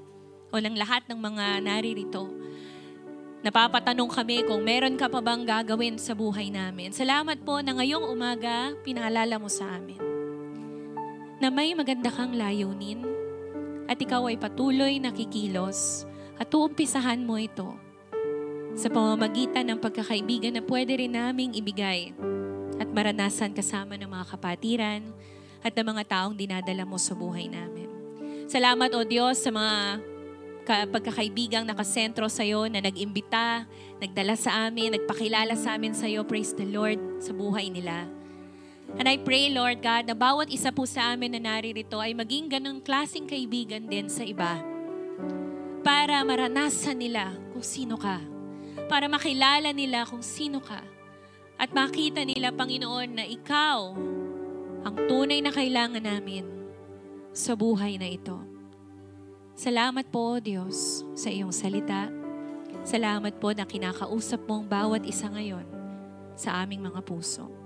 o ng lahat ng mga naririto, Napapatanong kami kung meron ka pa bang gagawin sa buhay namin. Salamat po na ngayong umaga, pinaalala mo sa amin na may maganda kang layunin at ikaw ay patuloy nakikilos at uumpisahan mo ito sa pamamagitan ng pagkakaibigan na pwede rin naming ibigay at maranasan kasama ng mga kapatiran at ng mga taong dinadala mo sa buhay namin. Salamat o Diyos sa mga pagkakaibigang nakasentro sa iyo na nag-imbita, nagdala sa amin, nagpakilala sa amin sa iyo. Praise the Lord sa buhay nila. And I pray, Lord God, na bawat isa po sa amin na naririto ay maging ganong klaseng kaibigan din sa iba. Para maranasan nila kung sino ka. Para makilala nila kung sino ka. At makita nila, Panginoon, na ikaw ang tunay na kailangan namin sa buhay na ito. Salamat po, Diyos, sa iyong salita. Salamat po na kinakausap mo ang bawat isa ngayon sa aming mga puso.